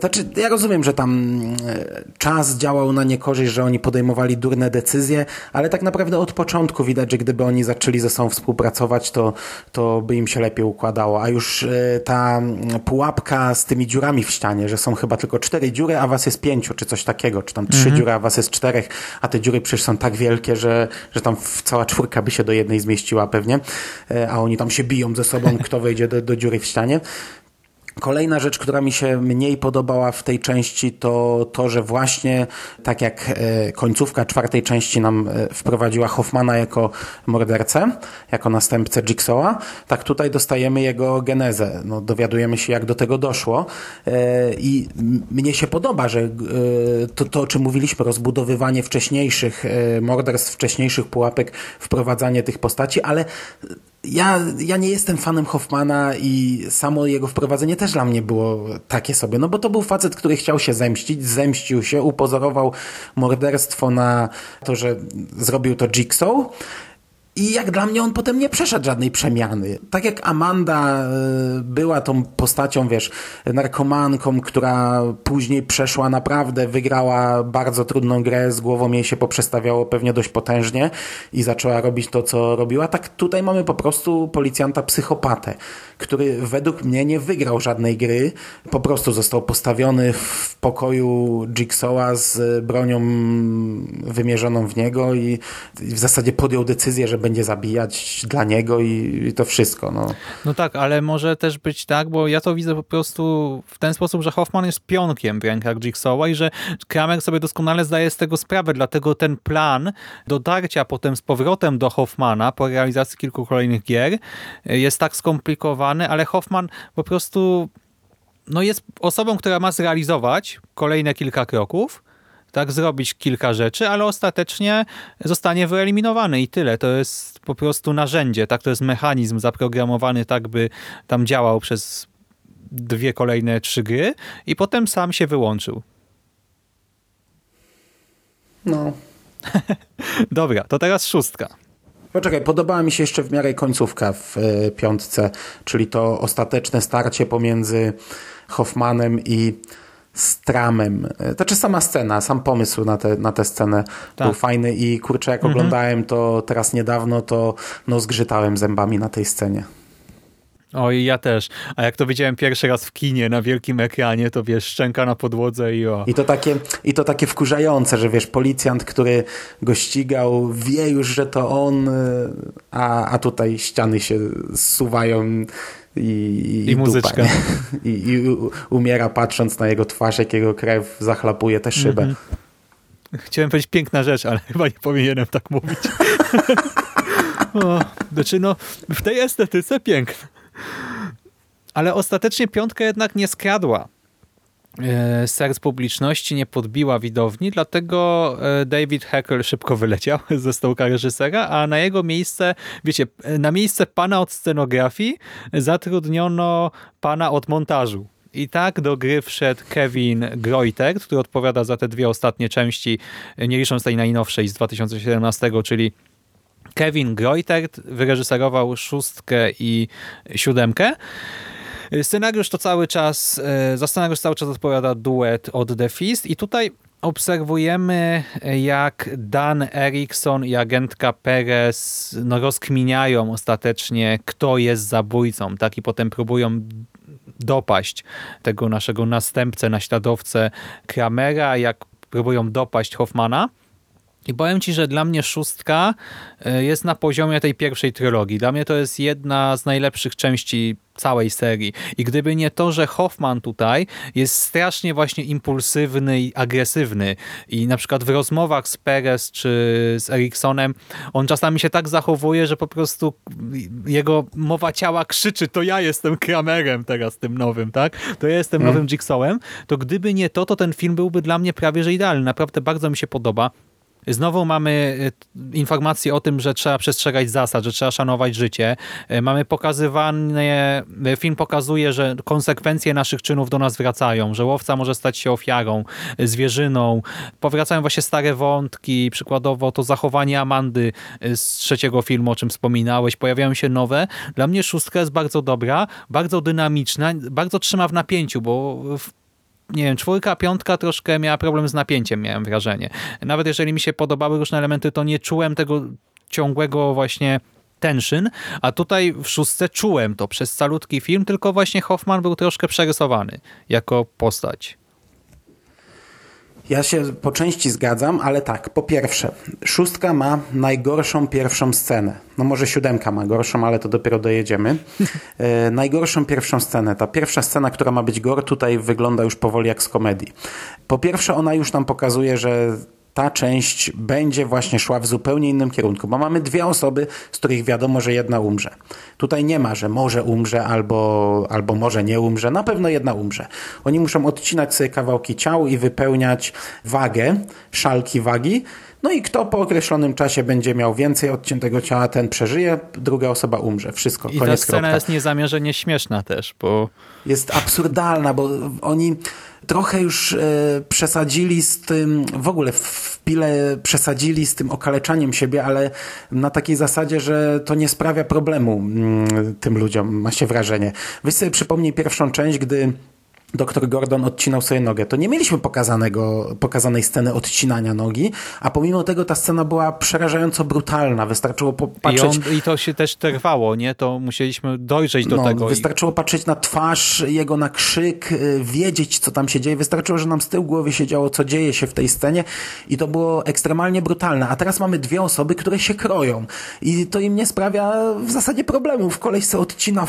Znaczy, ja rozumiem, że tam e, czas działał na niekorzyść, że oni podejmowali durne decyzje, ale tak naprawdę od początku widać, że gdyby oni zaczęli ze sobą współpracować, to, to by im się lepiej układało. A już e, ta pułapka z tymi dziurami w ścianie, że są chyba tylko cztery dziury, a was jest pięciu, czy coś takiego, czy tam trzy dziury, a was jest czterech, a te dziury przecież są tak wielkie, że, że tam cała czwórka by się do jednej zmieściła pewnie, a oni tam się biją ze sobą, kto wejdzie do, do dziury w ścianie. Kolejna rzecz, która mi się mniej podobała w tej części, to to, że właśnie tak jak e, końcówka czwartej części nam e, wprowadziła Hoffmana jako mordercę, jako następcę Jigsaw'a, tak tutaj dostajemy jego genezę. No, dowiadujemy się, jak do tego doszło e, i mnie się podoba, że to, to, o czym mówiliśmy, rozbudowywanie wcześniejszych morderstw, wcześniejszych pułapek, wprowadzanie tych postaci, ale ja, ja nie jestem fanem Hoffmana i samo jego wprowadzenie też dla mnie było takie sobie, no bo to był facet, który chciał się zemścić, zemścił się, upozorował morderstwo na to, że zrobił to Jigsaw i jak dla mnie on potem nie przeszedł żadnej przemiany. Tak jak Amanda e, była tą postacią, wiesz, narkomanką, która później przeszła naprawdę, wygrała bardzo trudną grę, z głową jej się poprzestawiało pewnie dość potężnie i zaczęła robić to, co robiła. Tak tutaj mamy po prostu policjanta psychopatę, który według mnie nie wygrał żadnej gry, po prostu został postawiony w pokoju Jigsawa z bronią wymierzoną w niego i w zasadzie podjął decyzję, że będzie zabijać dla niego i, i to wszystko. No. No tak, ale może też być tak, bo ja to widzę po prostu w ten sposób, że Hoffman jest pionkiem w rękach Jigsaw'a i że Kramer sobie doskonale zdaje z tego sprawę, dlatego ten plan dotarcia potem z powrotem do Hoffmana po realizacji kilku kolejnych gier jest tak skomplikowany, ale Hoffman po prostu no jest osobą, która ma zrealizować kolejne kilka kroków, tak, zrobić kilka rzeczy, ale ostatecznie zostanie wyeliminowany i tyle. To jest po prostu narzędzie, tak, to jest mechanizm zaprogramowany tak, by tam działał przez dwie kolejne trzy gry i potem sam się wyłączył. no. Dobra, to teraz szóstka. Poczekaj, podobała mi się jeszcze w miarę końcówka w e, piątce, czyli to ostateczne starcie pomiędzy Hoffmanem i Stramem. E, Znaczy sama scena, sam pomysł na, te, na tę scenę Tak. był fajny i kurczę, jak oglądałem to teraz niedawno, to no zgrzytałem zębami na tej scenie. Oj, ja też. A jak to widziałem pierwszy raz w kinie na wielkim ekranie, to wiesz, szczęka na podłodze i o. I to takie, i to takie wkurzające, że wiesz, policjant, który go ścigał, wie już, że to on, y, a, a tutaj ściany się zsuwają i, I muzyczka. dupa? I, I umiera patrząc na jego twarz, jak jego krew zachlapuje tę szybę. Mhm. Chciałem powiedzieć piękna rzecz, ale chyba nie powinienem tak mówić. o, znaczy no, w tej estetyce piękne. Ale ostatecznie piątka jednak nie skradła serc publiczności, nie podbiła widowni, dlatego e, David Heckel szybko wyleciał ze stołka reżysera, a na jego miejsce, wiecie, e, na miejsce pana od scenografii zatrudniono pana od montażu. I tak do gry wszedł Kevin Greuter, który odpowiada za te dwie ostatnie części, e, nie licząc tej najnowszej z 2017, czyli Kevin Greuter wyreżyserował szóstkę i siódemkę. Scenariusz to cały czas, e, za scenariusz cały czas odpowiada duet od The Fist i tutaj obserwujemy e, jak Dan Erickson i agentka Perez no, rozkminiają ostatecznie, kto jest zabójcą, tak i potem próbują dopaść tego naszego następcę, naśladowcę Kramera, jak próbują dopaść Hoffmana. I powiem ci, że dla mnie szóstka e, jest na poziomie tej pierwszej trylogii. Dla mnie to jest jedna z najlepszych części całej serii. I gdyby nie to, że Hoffman tutaj jest strasznie właśnie impulsywny i agresywny i na przykład w rozmowach z Perez czy z Eriksonem on czasami się tak zachowuje, że po prostu jego mowa ciała krzyczy, to ja jestem Kramerem teraz tym nowym, tak? To ja jestem nowym Jigsawem. To gdyby nie to, to ten film byłby dla mnie prawie że idealny. Naprawdę bardzo mi się podoba. Znowu mamy informacje o tym, że trzeba przestrzegać zasad, że trzeba szanować życie. Mamy pokazywane, film pokazuje, że konsekwencje naszych czynów do nas wracają, że łowca może stać się ofiarą, zwierzyną. Powracają właśnie stare wątki, przykładowo to zachowanie Amandy z trzeciego filmu, o czym wspominałeś. Pojawiają się nowe. Dla mnie szóstka jest bardzo dobra, bardzo dynamiczna, bardzo trzyma w napięciu, bo w nie wiem, czwórka, piątka troszkę miała problem z napięciem, miałem wrażenie. Nawet jeżeli mi się podobały różne elementy, to nie czułem tego ciągłego właśnie tension, a tutaj w szóstce czułem to przez calutki film, tylko właśnie Hoffman był troszkę przerysowany jako postać. Ja się po części zgadzam, ale tak, po pierwsze, szóstka ma najgorszą pierwszą scenę. No może siódemka ma gorszą, ale to dopiero dojedziemy. E, najgorszą pierwszą scenę. Ta pierwsza scena, która ma być gore, tutaj wygląda już powoli jak z komedii. Po pierwsze, ona już nam pokazuje, że ta część będzie właśnie szła w zupełnie innym kierunku, bo mamy dwie osoby, z których wiadomo, że jedna umrze. Tutaj nie ma, że może umrze albo, albo może nie umrze. Na pewno jedna umrze. Oni muszą odcinać sobie kawałki ciał i wypełniać wagę, szalki wagi. No i kto po określonym czasie będzie miał więcej odciętego ciała, ten przeżyje, druga osoba umrze. Wszystko, I koniec ta scena kropka. jest niezamierzenie śmieszna też, bo... Jest absurdalna, bo oni trochę już e, przesadzili z tym, w ogóle w pile przesadzili z tym okaleczaniem siebie, ale na takiej zasadzie, że to nie sprawia problemu mm, tym ludziom, ma się wrażenie. Weź sobie przypomnij pierwszą część, gdy Doktor Gordon odcinał sobie nogę. To nie mieliśmy pokazanego, pokazanej sceny odcinania nogi, a pomimo tego ta scena była przerażająco brutalna. Wystarczyło I, popatrzeć... on, I to się też trwało, nie? To musieliśmy dojrzeć do no, tego. Wystarczyło patrzeć na twarz jego, na krzyk, y, wiedzieć, co tam się dzieje. Wystarczyło, że nam z tyłu głowy się działo, co dzieje się w tej scenie i to było ekstremalnie brutalne. A teraz mamy dwie osoby, które się kroją i to im nie sprawia w zasadzie problemów. Koleś se odcina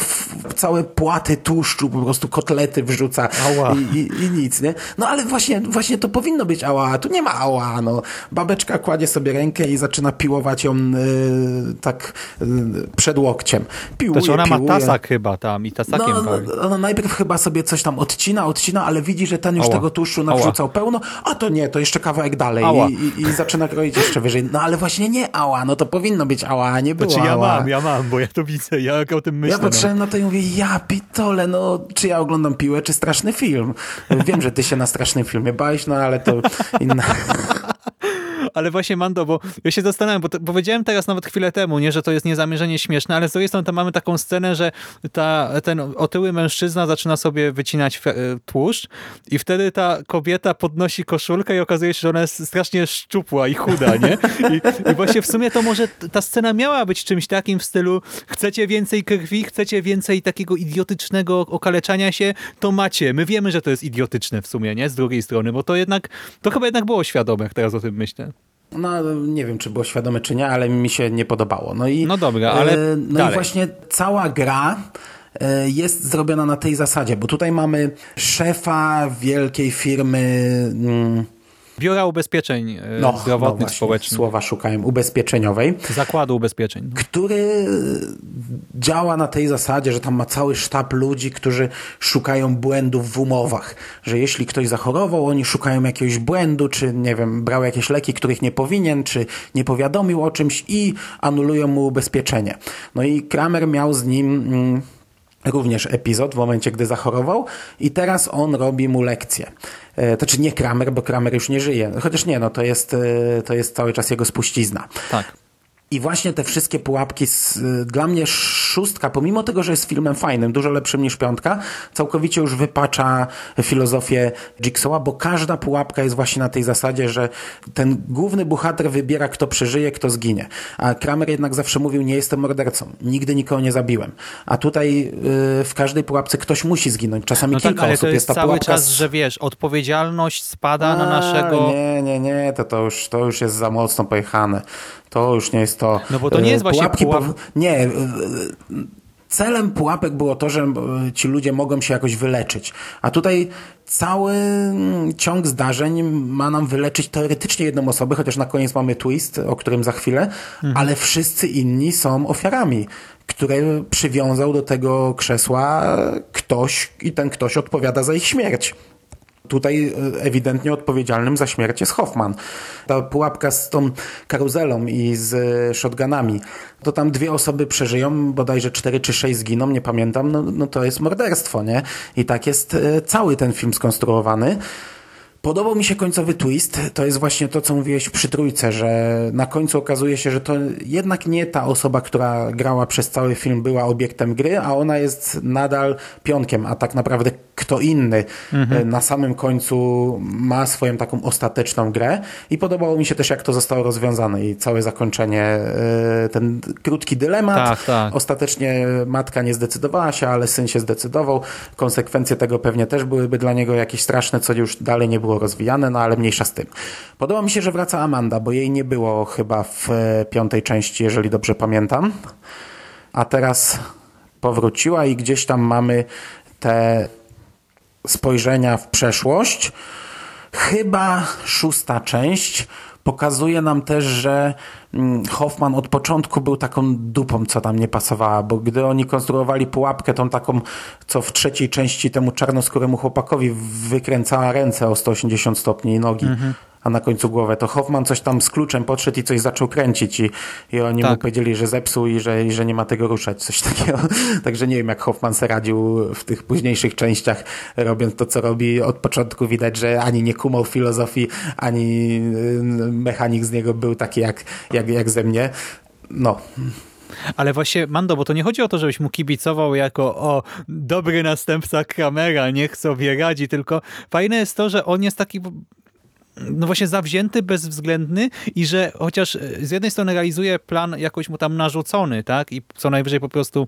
całe płaty tłuszczu, po prostu kotlety wrzuca Ała. I, i, i nic, nie? No ale właśnie, właśnie to powinno być ała, tu nie ma ała, no. Babeczka kładzie sobie rękę i zaczyna piłować ją y, tak y, przed łokciem. Piłuje, Znaczy ona ma piłuje. tasak chyba tam i tasakiem No, wali. no, no, najpierw chyba sobie coś tam odcina, odcina, ale widzi, że ten już Ała. tego tłuszczu nawrzucał pełno, a to nie, to jeszcze kawałek dalej Ała. i, i, i zaczyna kroić jeszcze wyżej. No ale właśnie nie ała, no to powinno być ała, a nie było Znaczy ja ała. mam, ja mam, bo ja to widzę, ja o tym myślę. Ja patrzyłem na to i mówię, ja pitole, no czy ja oglądam piłę, czy straszny film? Wiem, że ty się na strasznym filmie bałeś, no ale to inna... Ale właśnie Mando, bo ja się zastanawiam, bo powiedziałem teraz nawet chwilę temu, nie, że to jest niezamierzenie śmieszne, ale z drugiej strony tam mamy taką scenę, że ta, ten otyły mężczyzna zaczyna sobie wycinać fe- tłuszcz i wtedy ta kobieta podnosi koszulkę i okazuje się, że ona jest strasznie szczupła i chuda, nie? I, i właśnie w sumie to może ta scena miała być czymś takim w stylu chcecie więcej krwi, chcecie więcej takiego idiotycznego okaleczania się, to macie. My wiemy, że to jest idiotyczne w sumie, nie? Z drugiej strony, bo to jednak, to chyba jednak było świadome, jak teraz o tym myślę. No nie wiem, czy było świadome, czy nie, ale mi się nie podobało. No, i, No dobra, ale e, No dalej. i właśnie cała gra e, jest zrobiona na tej zasadzie, bo tutaj mamy szefa wielkiej firmy... Biura ubezpieczeń e, no, zdrowotnych, no właśnie, społecznych. Słowa szukałem, ubezpieczeniowej. Zakładu ubezpieczeń. który działa na tej zasadzie, że tam ma cały sztab ludzi, którzy szukają błędów w umowach. Że jeśli ktoś zachorował, oni szukają jakiegoś błędu, czy nie wiem, brał jakieś leki, których nie powinien, czy nie powiadomił o czymś i anulują mu ubezpieczenie. No i Kramer miał z nim. Mm, Również epizod w momencie, gdy zachorował i teraz on robi mu lekcję. E, To czy nie Kramer, bo Kramer już nie żyje. Chociaż nie, no to jest, e, to jest cały czas jego spuścizna. Tak. I właśnie te wszystkie pułapki, z, y, dla mnie szóstka, pomimo tego, że jest filmem fajnym, dużo lepszym niż piątka, całkowicie już wypacza filozofię Jigsaw'a, bo każda pułapka jest właśnie na tej zasadzie, że ten główny bohater wybiera, kto przeżyje, kto zginie. A Kramer jednak zawsze mówił, nie jestem mordercą, nigdy nikogo nie zabiłem. A tutaj yy, w każdej pułapce ktoś musi zginąć, czasami No tak, kilka osób. to jest ta cały pułapka czas, że wiesz, odpowiedzialność spada na A, naszego... Nie, nie, nie, to, to, już, to już jest za mocno pojechane. To już nie jest to. No bo to nie E, jest właśnie pułapki pułap- pow- Nie. e, Celem pułapek było to, że e, ci ludzie mogą się jakoś wyleczyć. A tutaj cały ciąg zdarzeń ma nam wyleczyć teoretycznie jedną osobę, chociaż na koniec mamy twist, o którym za chwilę, Mhm. ale wszyscy inni są ofiarami, które przywiązał do tego krzesła ktoś i ten ktoś odpowiada za ich śmierć. Tutaj e, ewidentnie odpowiedzialnym za śmierć jest Hoffman. Ta pułapka z tą karuzelą i z e, shotgunami, to tam dwie osoby przeżyją, bodajże cztery czy sześć zginą, nie pamiętam, no, no to jest morderstwo, nie? I tak jest e, cały ten film skonstruowany. Podobał mi się końcowy twist. To jest właśnie to, co mówiłeś przy trójce, że na końcu okazuje się, że to jednak nie ta osoba, która grała przez cały film, była obiektem gry, a ona jest nadal pionkiem, a tak naprawdę kto inny e, na samym końcu ma swoją taką ostateczną grę. I podobało mi się też, jak to zostało rozwiązane i całe zakończenie, e, ten krótki dylemat. Tak, tak. Ostatecznie matka nie zdecydowała się, ale syn się zdecydował. Konsekwencje tego pewnie też byłyby dla niego jakieś straszne, co już dalej nie było rozwijane, no ale mniejsza z tym. Podoba mi się, że wraca Amanda, bo jej nie było chyba w e, piątej części, jeżeli dobrze pamiętam. A teraz powróciła i gdzieś tam mamy te spojrzenia w przeszłość. Chyba szósta część pokazuje nam też, że mm, Hoffman od początku był taką dupą, co tam nie pasowała, bo gdy oni konstruowali pułapkę, tą taką, co w trzeciej części temu czarnoskóremu chłopakowi wykręcała ręce o 180 stopni i nogi, a na końcu głowę, to Hoffman coś tam z kluczem podszedł i coś zaczął kręcić i, i oni mu Tak. powiedzieli, że zepsuł i że, i że nie ma tego ruszać, coś takiego. Także nie wiem, jak Hoffman se radził w tych późniejszych częściach, robiąc to, co robi. Od początku widać, że ani nie kumał filozofii, ani y, mechanik z niego był taki jak, jak, jak ze mnie. No, Ale właśnie, Mando, bo to nie chodzi o to, żebyś mu kibicował jako o, dobry następca Kramera, niech sobie radzi, tylko fajne jest to, że on jest taki no właśnie zawzięty, bezwzględny i że chociaż e, z jednej strony realizuje plan jakoś mu tam narzucony, tak, i co najwyżej po prostu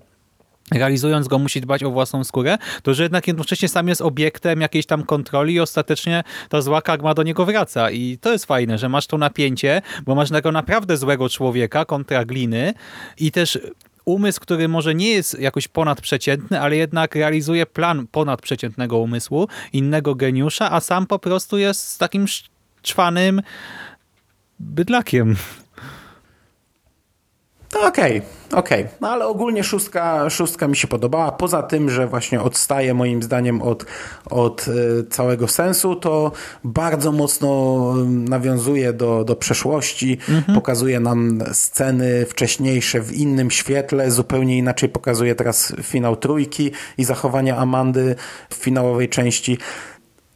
realizując go musi dbać o własną skórę, to że jednak jednocześnie sam jest obiektem jakiejś tam kontroli i ostatecznie ta zła karma do niego wraca. I to jest fajne, że masz to napięcie, bo masz tego naprawdę złego człowieka kontra gliny i też umysł, który może nie jest jakoś ponadprzeciętny, ale jednak realizuje plan ponadprzeciętnego umysłu, innego geniusza, a sam po prostu jest takim czwanym bydlakiem. To okej, okej. No ale ogólnie szóstka, szóstka mi się podobała. Poza tym, że właśnie odstaje moim zdaniem od, od e, całego sensu, to bardzo mocno mm, nawiązuje do, do przeszłości, pokazuje nam sceny wcześniejsze w innym świetle, zupełnie inaczej pokazuje teraz finał trójki i zachowanie Amandy w finałowej części.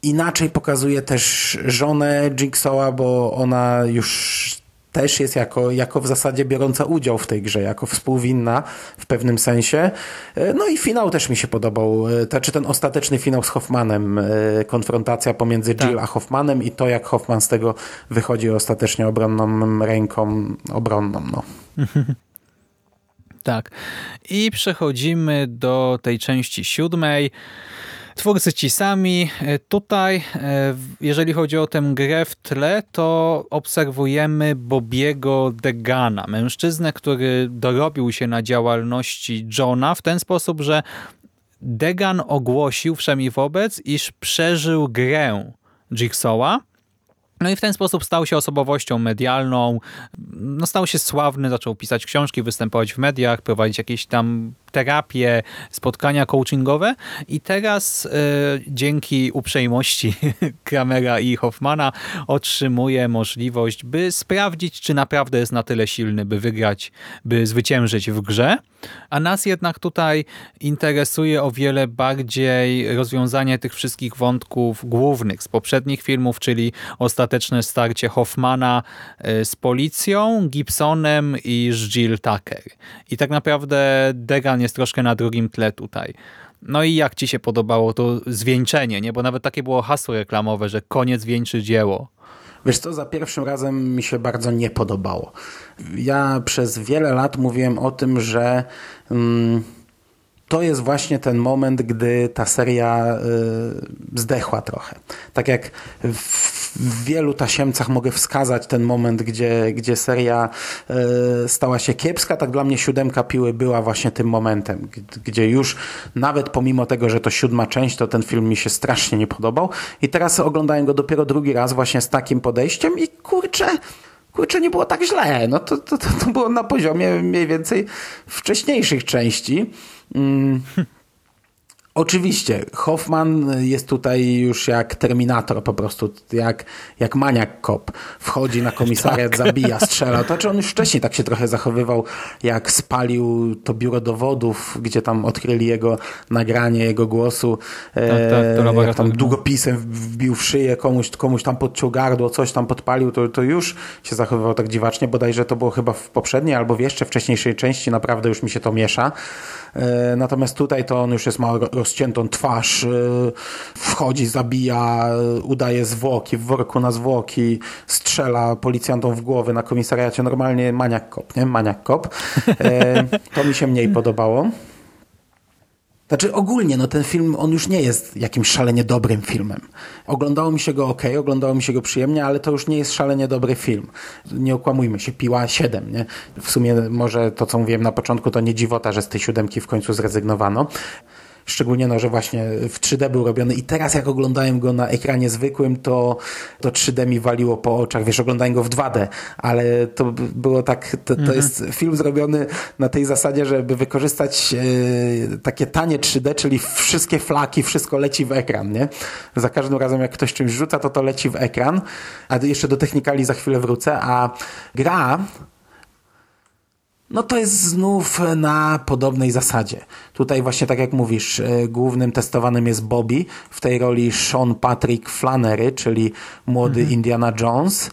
Inaczej pokazuje też żonę Jigsaw'a, bo ona już też jest jako, jako w zasadzie biorąca udział w tej grze, jako współwinna w pewnym sensie. E, No i finał też mi się podobał. Znaczy ten ostateczny finał z Hoffmanem, e, konfrontacja pomiędzy Jill a Hoffmanem i to, jak Hoffman z tego wychodzi ostatecznie obronną ręką obronną. No. Tak. I przechodzimy do tej części siódmej. Twórcy ci sami. E, Tutaj, e, jeżeli chodzi o tę grę w tle, to obserwujemy Bobiego Degana, mężczyznę, który dorobił się na działalności Johna w ten sposób, że Degan ogłosił wszemi wobec, iż przeżył grę Jigsaw'a, no i w ten sposób stał się osobowością medialną, no stał się sławny, zaczął pisać książki, występować w mediach, prowadzić jakieś tam terapie, spotkania coachingowe i teraz e, dzięki uprzejmości Kramera i Hoffmana otrzymuje możliwość, by sprawdzić, czy naprawdę jest na tyle silny, by wygrać, by zwyciężyć w grze. A nas jednak tutaj interesuje o wiele bardziej rozwiązanie tych wszystkich wątków głównych z poprzednich filmów, czyli ostateczne starcie Hoffmana e, z policją, Gibsonem i z Jill Tucker. I tak naprawdę Degan jest troszkę na drugim tle tutaj. No i jak ci się podobało to zwieńczenie, nie? Bo nawet takie było hasło reklamowe, że koniec wieńczy dzieło. Wiesz co, za pierwszym razem mi się bardzo nie podobało. Ja przez wiele lat mówiłem o tym, że mm, to jest właśnie ten moment, gdy ta seria y, zdechła trochę. Tak jak w, w wielu tasiemcach mogę wskazać ten moment, gdzie, gdzie seria y, stała się kiepska, tak dla mnie siódemka piły była właśnie tym momentem, gdzie już nawet pomimo tego, że to siódma część, to ten film mi się strasznie nie podobał i teraz oglądałem go dopiero drugi raz właśnie z takim podejściem i kurczę, kurczę, nie było tak źle. No to, to, to było na poziomie mniej więcej wcześniejszych części. Mm. Oczywiście, Hoffman jest tutaj już jak Terminator po prostu, jak, jak maniak kop. Wchodzi na komisariat, tak. zabija, strzela. To czy on już wcześniej tak się trochę zachowywał, jak spalił to biuro dowodów, gdzie tam odkryli jego nagranie, jego głosu, tak, tak, e, jak tam długopisem wbił w szyję, komuś, komuś tam podciął gardło, coś tam podpalił, to, to już się zachowywał tak dziwacznie, bodajże to było chyba w poprzedniej albo w jeszcze wcześniejszej części, naprawdę już mi się to miesza. E, natomiast tutaj to on już jest ma rozciętą twarz, e, wchodzi, zabija, udaje zwłoki, w worku na zwłoki, strzela policjantom w głowy na komisariacie. Normalnie maniak kop, nie? Maniak kop. E, to mi się mniej podobało. Znaczy ogólnie, no ten film, on już nie jest jakimś szalenie dobrym filmem. Oglądało mi się go ok, oglądało mi się go przyjemnie, ale to już nie jest szalenie dobry film. Nie okłamujmy się, Piła 7, nie? W sumie może to, co mówiłem na początku, to nie dziwota, że z tej siódemki w końcu zrezygnowano. Szczególnie, no, że właśnie w 3D był robiony i teraz jak oglądałem go na ekranie zwykłym, to, to 3D mi waliło po oczach. Wiesz, oglądałem go w 2D, ale to było tak, to, to mhm. jest film zrobiony na tej zasadzie, żeby wykorzystać e, takie tanie 3D, czyli wszystkie flaki, wszystko leci w ekran, nie? Za każdym razem jak ktoś czymś rzuca, to to leci w ekran, a jeszcze do technikali za chwilę wrócę, a gra no to jest znów na podobnej zasadzie. Tutaj właśnie tak jak mówisz, e, głównym testowanym jest Bobby, w tej roli Sean Patrick Flannery, czyli młody mhm. Indiana Jones.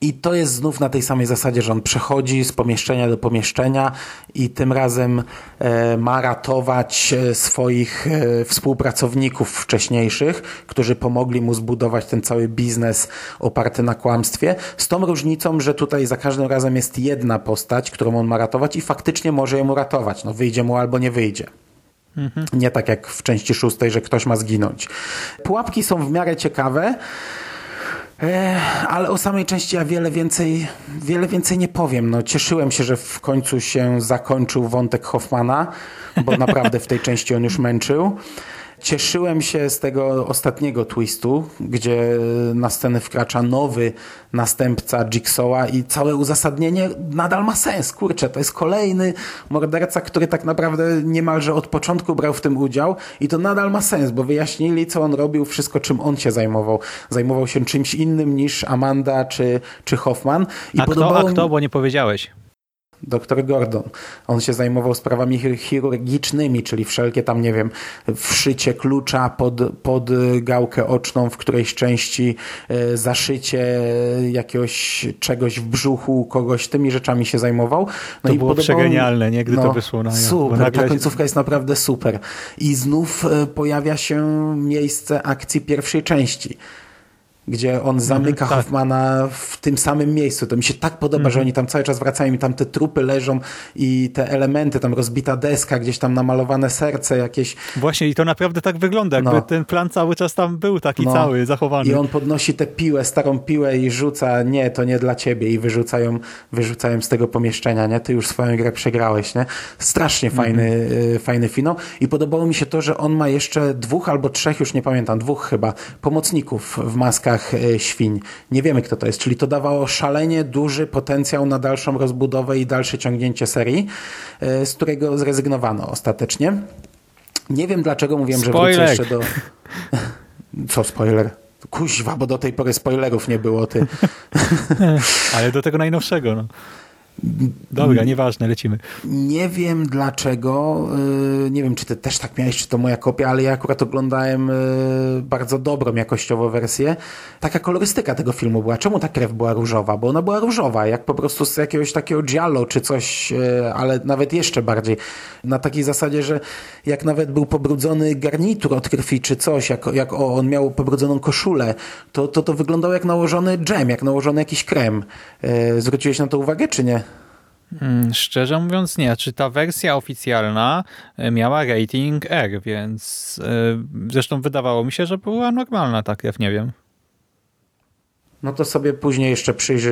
I to jest znów na tej samej zasadzie, że on przechodzi z pomieszczenia do pomieszczenia i tym razem e, ma ratować e, swoich e, współpracowników wcześniejszych, którzy pomogli mu zbudować ten cały biznes oparty na kłamstwie. Z tą różnicą, że tutaj za każdym razem jest jedna postać, którą on ma ratować i faktycznie może ją ratować. No wyjdzie mu albo nie wyjdzie. Mhm. Nie tak jak w części szóstej, że ktoś ma zginąć. Pułapki są w miarę ciekawe. E, ale o samej części ja wiele więcej, wiele więcej nie powiem. No, cieszyłem się, że w końcu się zakończył wątek Hoffmana, bo naprawdę w tej części on już męczył. Cieszyłem się z tego ostatniego twistu, gdzie na scenę wkracza nowy następca Jigsaw'a i całe uzasadnienie nadal ma sens. Kurczę, to jest kolejny morderca, który tak naprawdę niemalże od początku brał w tym udział i to nadal ma sens, bo wyjaśnili, co on robił, wszystko, czym on się zajmował. Zajmował się czymś innym niż Amanda czy, czy Hoffman. I a kto, a kto, bo nie powiedziałeś? Dr Gordon. On się zajmował sprawami chirurgicznymi, czyli wszelkie tam, nie wiem, wszycie klucza pod, pod gałkę oczną w którejś części, e, zaszycie jakiegoś czegoś w brzuchu kogoś, tymi rzeczami się zajmował. No to i było podobało... przegenialne, nie? Gdy no, to wyszło na Super, nagle... ta końcówka jest naprawdę super. I znów e, pojawia się miejsce akcji pierwszej części gdzie on zamyka mhm, Hoffmana w tym samym miejscu. To mi się tak podoba, mhm. że oni tam cały czas wracają i tam te trupy leżą i te elementy, tam rozbita deska, gdzieś tam namalowane serce jakieś. Właśnie i to naprawdę tak wygląda, jakby no. ten plan cały czas tam był taki no. cały, zachowany. I on podnosi tę piłę, starą piłę i rzuca, nie, to nie dla ciebie i wyrzucają, wyrzucają z tego pomieszczenia, nie, ty już swoją grę przegrałeś, nie. Strasznie mhm. fajny, y, fajny finał i podobało mi się to, że on ma jeszcze dwóch albo trzech, już nie pamiętam, dwóch chyba, pomocników w maskach E, świń. Nie wiemy, kto to jest. Czyli to dawało szalenie duży potencjał na dalszą rozbudowę i dalsze ciągnięcie serii, e, z którego zrezygnowano ostatecznie. Nie wiem dlaczego mówiłem, że wrócę jeszcze do... Co spoiler? Kuźwa, bo do tej pory spoilerów nie było, ty. Ale do tego najnowszego, no. Dobra, nieważne, lecimy. Nie wiem dlaczego, yy, nie wiem czy ty też tak miałeś, czy to moja kopia, ale ja akurat oglądałem yy, bardzo dobrą jakościowo wersję. Taka kolorystyka tego filmu była. Czemu ta krew była różowa? Bo ona była różowa, jak po prostu z jakiegoś takiego giallo czy coś, yy, ale nawet jeszcze bardziej. Na takiej zasadzie, że jak nawet był pobrudzony garnitur od krwi czy coś, jak, jak on miał pobrudzoną koszulę, to, to to wyglądało jak nałożony dżem, jak nałożony jakiś krem. Zwróciłeś na to uwagę, czy nie? Hmm, szczerze mówiąc nie. Czy ta wersja oficjalna e, miała rating R, więc yy, zresztą wydawało mi się, że była normalna ta krew, nie wiem. No to sobie później jeszcze przyjrzy,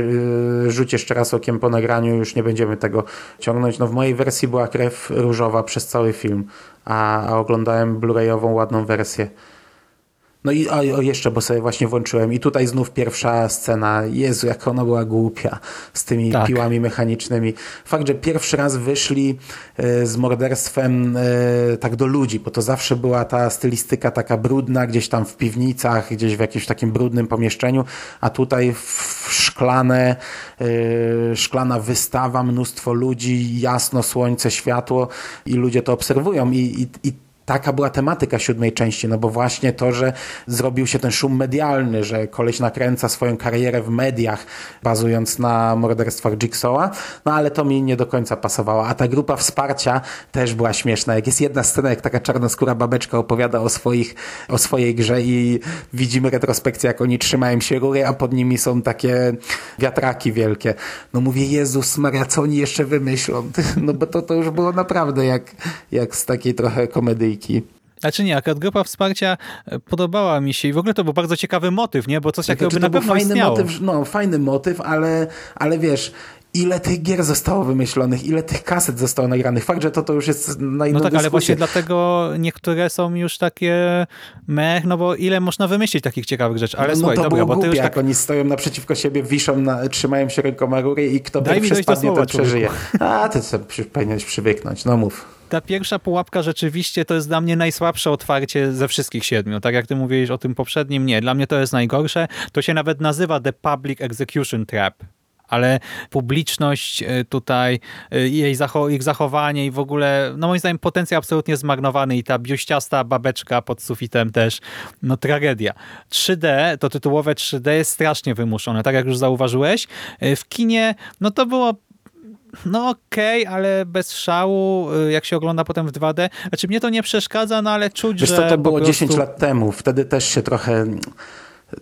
yy, rzuć jeszcze raz okiem po nagraniu, już nie będziemy tego ciągnąć. No w mojej wersji była krew różowa przez cały film, a, a oglądałem blu-rayową ładną wersję. No i o, o, jeszcze, bo sobie właśnie włączyłem i tutaj znów pierwsza scena. Jezu, jak ona była głupia z tymi Tak. piłami mechanicznymi. Fakt, że pierwszy raz wyszli e, z morderstwem e, tak do ludzi, bo to zawsze była ta stylistyka taka brudna, gdzieś tam w piwnicach, gdzieś w jakimś takim brudnym pomieszczeniu, a tutaj w szklane, e, szklana wystawa, mnóstwo ludzi, jasno słońce, światło i ludzie to obserwują i, i, i taka była tematyka siódmej części, no bo właśnie to, że zrobił się ten szum medialny, że koleś nakręca swoją karierę w mediach, bazując na morderstwach Jigsaw'a, no ale to mi nie do końca pasowało. A ta grupa wsparcia też była śmieszna. Jak jest jedna scena, jak taka czarnoskóra babeczka opowiada o, swoich, o swojej grze i widzimy retrospekcję, jak oni trzymają się rury, a pod nimi są takie wiatraki wielkie. No mówię, Jezus Maria, co oni jeszcze wymyślą? No bo to, to już było naprawdę jak, jak z takiej trochę komedyjki. Znaczy nie, akurat grupa wsparcia e, podobała mi się i w ogóle to był bardzo ciekawy motyw, nie? Bo coś takiego Znaczy, by na pewno fajny istniało. motyw, no fajny motyw, ale, ale wiesz, ile tych gier zostało wymyślonych, ile tych kaset zostało nagranych. Fakt, że to, to już jest na inną No tak, ale dyskusję. właśnie dlatego niektóre są już takie mech, no bo ile można wymyślić takich ciekawych rzeczy. Ale no słuchaj, to dobra, bo ty głupie, już jak tak... oni stoją naprzeciwko siebie, wiszą, na, trzymają się rękoma rury i kto Daj pierwszy spadnie, ten przeżyje. A, ty sobie powinieneś przywyknąć, no mów. Ta pierwsza pułapka rzeczywiście to jest dla mnie najsłabsze otwarcie ze wszystkich siedmiu. Tak jak ty mówiłeś o tym poprzednim, nie. Dla mnie to jest najgorsze. To się nawet nazywa The Public Execution Trap. Ale publiczność y, tutaj, y, jej zacho ich zachowanie i w ogóle, no moim zdaniem potencjał absolutnie zmarnowany i ta biuściasta babeczka pod sufitem też, no tragedia. 3D, to tytułowe 3D jest strasznie wymuszone, tak jak już zauważyłeś. Y, W kinie, no to było no okej, ale bez szału, y, jak się ogląda potem w 2D. Znaczy mnie to nie przeszkadza, no ale czuć, Wiesz że co, to było prostu... 10 lat temu, wtedy też się trochę...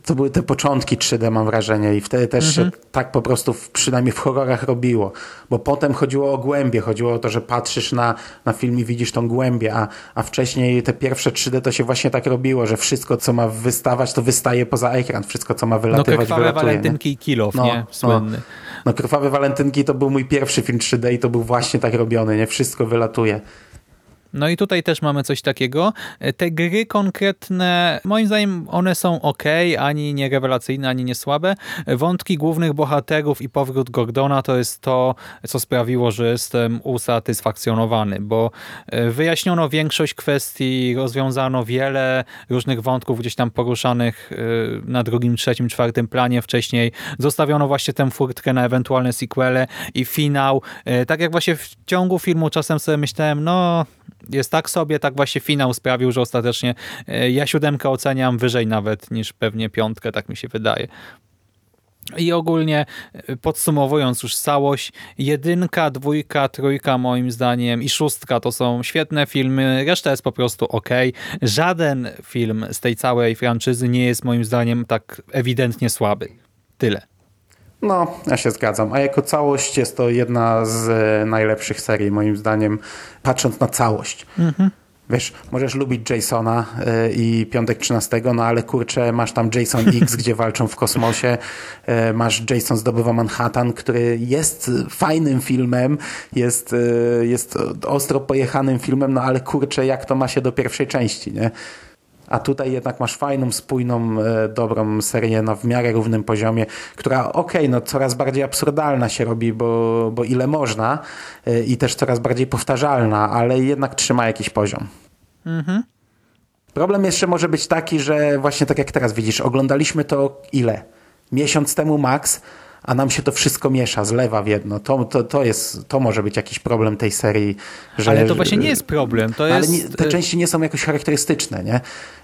To były te początki 3D, mam wrażenie, i wtedy też Mhm. się tak po prostu, w, przynajmniej w horrorach robiło. Bo potem chodziło o głębie, chodziło o to, że patrzysz na, na film i widzisz tą głębię, a, a wcześniej te pierwsze 3D to się właśnie tak robiło, że wszystko, co ma wystawać, to wystaje poza ekran. Wszystko, co ma No wylatywać, krwawe wylatuje. nie? walentynki i kilof, No, nie? no. Słynny. No Krwawe Walentynki to był mój pierwszy film 3D i to był właśnie tak robiony, nie? Wszystko wylatuje. No i tutaj też mamy coś takiego. Te gry konkretne, moim zdaniem one są ok, ani nie rewelacyjne, ani nie słabe. Wątki głównych bohaterów i powrót Gordona to jest to, co sprawiło, że jestem usatysfakcjonowany, bo e, wyjaśniono większość kwestii, rozwiązano wiele różnych wątków gdzieś tam poruszanych e, na drugim, trzecim, czwartym planie wcześniej. Zostawiono właśnie tę furtkę na ewentualne sequele i finał. E, Tak jak właśnie w ciągu filmu czasem sobie myślałem, no jest tak sobie, tak właśnie finał sprawił, że ostatecznie e, ja siódemkę oceniam wyżej nawet niż pewnie piątkę, tak mi się wydaje. I ogólnie e, podsumowując już całość, jedynka, dwójka, trójka moim zdaniem i szóstka to są świetne filmy, reszta jest po prostu ok. Żaden film z tej całej franczyzy nie jest moim zdaniem tak ewidentnie słaby. Tyle. No, ja się zgadzam. A jako całość jest to jedna z e, najlepszych serii, moim zdaniem, patrząc na całość. Wiesz, możesz lubić Jasona e, i Piątek 13, no ale kurczę, masz tam Jason X, gdzie walczą w kosmosie, e, masz Jason zdobywa Manhattan, który jest fajnym filmem, jest, jest ostro pojechanym filmem, no ale kurczę, jak to ma się do pierwszej części, nie? A tutaj jednak masz fajną, spójną, e, dobrą serię na w miarę równym poziomie, która okej, no coraz bardziej absurdalna się robi, bo, bo ile można e, i też coraz bardziej powtarzalna, ale jednak trzyma jakiś poziom. Problem jeszcze może być taki, że właśnie tak jak teraz widzisz, oglądaliśmy to ile? Miesiąc temu max, a nam się to wszystko miesza, zlewa w jedno. To, to, to, jest, to może być jakiś problem tej serii. Że, Ale to właśnie nie jest problem. To ale jest... nie, te części nie są jakoś charakterystyczne, nie?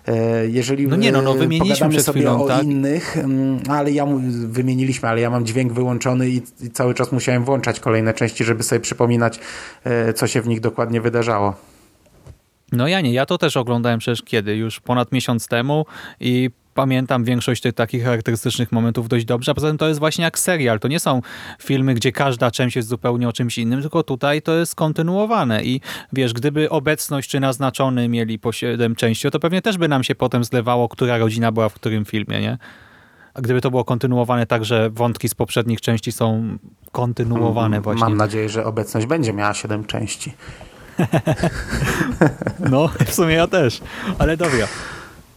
E, Jeżeli No nie, no, no, e, wymieniliśmy przed sobie chwilą, o tak? innych, mm, ale ja wymieniliśmy, ale ja mam dźwięk wyłączony i, i cały czas musiałem włączać kolejne części, żeby sobie przypominać, e, co się w nich dokładnie wydarzało. No ja nie, ja to też oglądałem przecież kiedy, już ponad miesiąc temu i pamiętam większość tych takich charakterystycznych momentów dość dobrze, a poza tym to jest właśnie jak serial, to nie są filmy, gdzie każda część jest zupełnie o czymś innym, tylko tutaj to jest kontynuowane i wiesz, gdyby obecność czy naznaczony mieli po 7 części, to pewnie też by nam się potem zlewało, która rodzina była w którym filmie, nie? A gdyby to było kontynuowane tak, że wątki z poprzednich części są kontynuowane właśnie. Mam nadzieję, że obecność będzie miała 7 części. No, w sumie ja też. Ale dobra.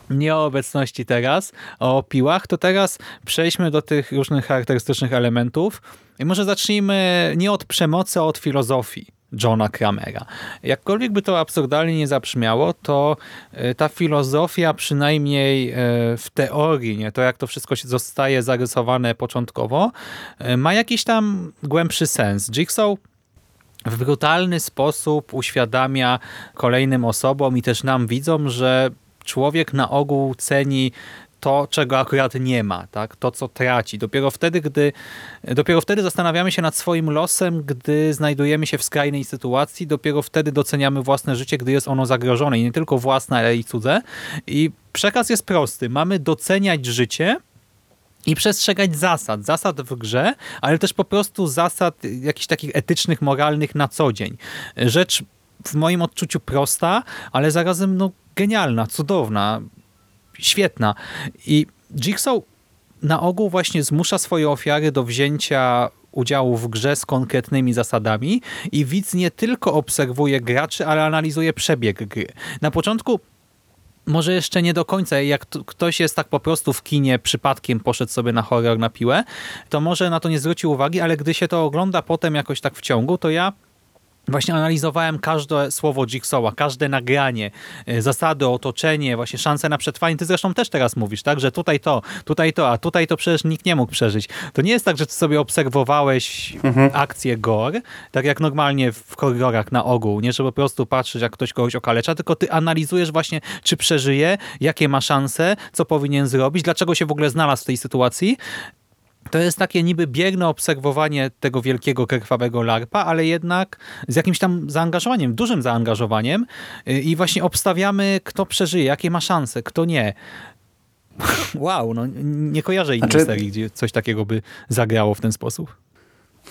Nie o obecności teraz, o piłach, to teraz przejdźmy do tych różnych charakterystycznych elementów. I może zacznijmy nie od przemocy, a od filozofii Johna Kramera. Jakkolwiek by to absurdalnie nie zabrzmiało, to e, ta filozofia przynajmniej e, w teorii, nie, to jak to wszystko się zostaje zarysowane początkowo, e, ma jakiś tam głębszy sens. Jigsaw w brutalny sposób uświadamia kolejnym osobom i też nam widzom, że człowiek na ogół ceni to, czego akurat nie ma, tak? to, co traci. Dopiero wtedy, gdy, dopiero wtedy zastanawiamy się nad swoim losem, gdy znajdujemy się w skrajnej sytuacji, dopiero wtedy doceniamy własne życie, gdy jest ono zagrożone i nie tylko własne, ale i cudze. I przekaz jest prosty. Mamy doceniać życie, i przestrzegać zasad. Zasad w grze, ale też po prostu zasad jakichś takich etycznych, moralnych na co dzień. Rzecz w moim odczuciu prosta, ale zarazem no, genialna, cudowna, świetna. I Jigsaw na ogół właśnie zmusza swoje ofiary do wzięcia udziału w grze z konkretnymi zasadami i widz nie tylko obserwuje graczy, ale analizuje przebieg gry. Na początku może jeszcze nie do końca, jak ktoś jest tak po prostu w kinie, przypadkiem poszedł sobie na horror na piłę, to może na to nie zwrócił uwagi, ale gdy się to ogląda potem jakoś tak w ciągu, to ja Właśnie analizowałem każde słowo Jigsawa, każde nagranie, y, zasady, otoczenie, właśnie szanse na przetrwanie. Ty zresztą też teraz mówisz, tak, że tutaj to, tutaj to, a tutaj to przecież nikt nie mógł przeżyć. To nie jest tak, że ty sobie obserwowałeś akcję gore, tak jak normalnie w horrorach na ogół, nie, że po prostu patrzysz, jak ktoś kogoś okalecza, tylko ty analizujesz właśnie, czy przeżyje, jakie ma szanse, co powinien zrobić, dlaczego się w ogóle znalazł w tej sytuacji. To jest takie niby bierne obserwowanie tego wielkiego, krwawego larpa, ale jednak z jakimś tam zaangażowaniem, dużym zaangażowaniem y, i właśnie obstawiamy, kto przeżyje, jakie ma szanse, kto nie. Wow, no nie kojarzę innej Znaczy- serii, gdzie coś takiego by zagrało w ten sposób.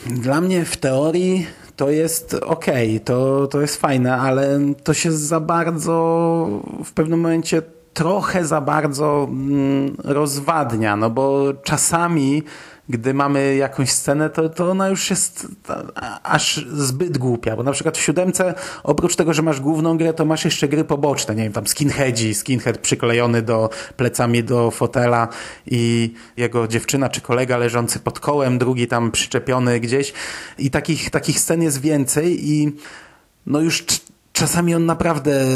Dla mnie w teorii to jest okej, to, to jest fajne, ale to się za bardzo w pewnym momencie trochę za bardzo mm, rozwadnia, no bo czasami gdy mamy jakąś scenę, to, to ona już jest aż zbyt głupia, bo na przykład w siódemce oprócz tego, że masz główną grę, to masz jeszcze gry poboczne, nie wiem, tam skinheadzi, skinhead przyklejony do plecami do fotela i jego dziewczyna czy kolega leżący pod kołem, drugi tam przyczepiony gdzieś i takich, takich scen jest więcej i no już cz- czasami on naprawdę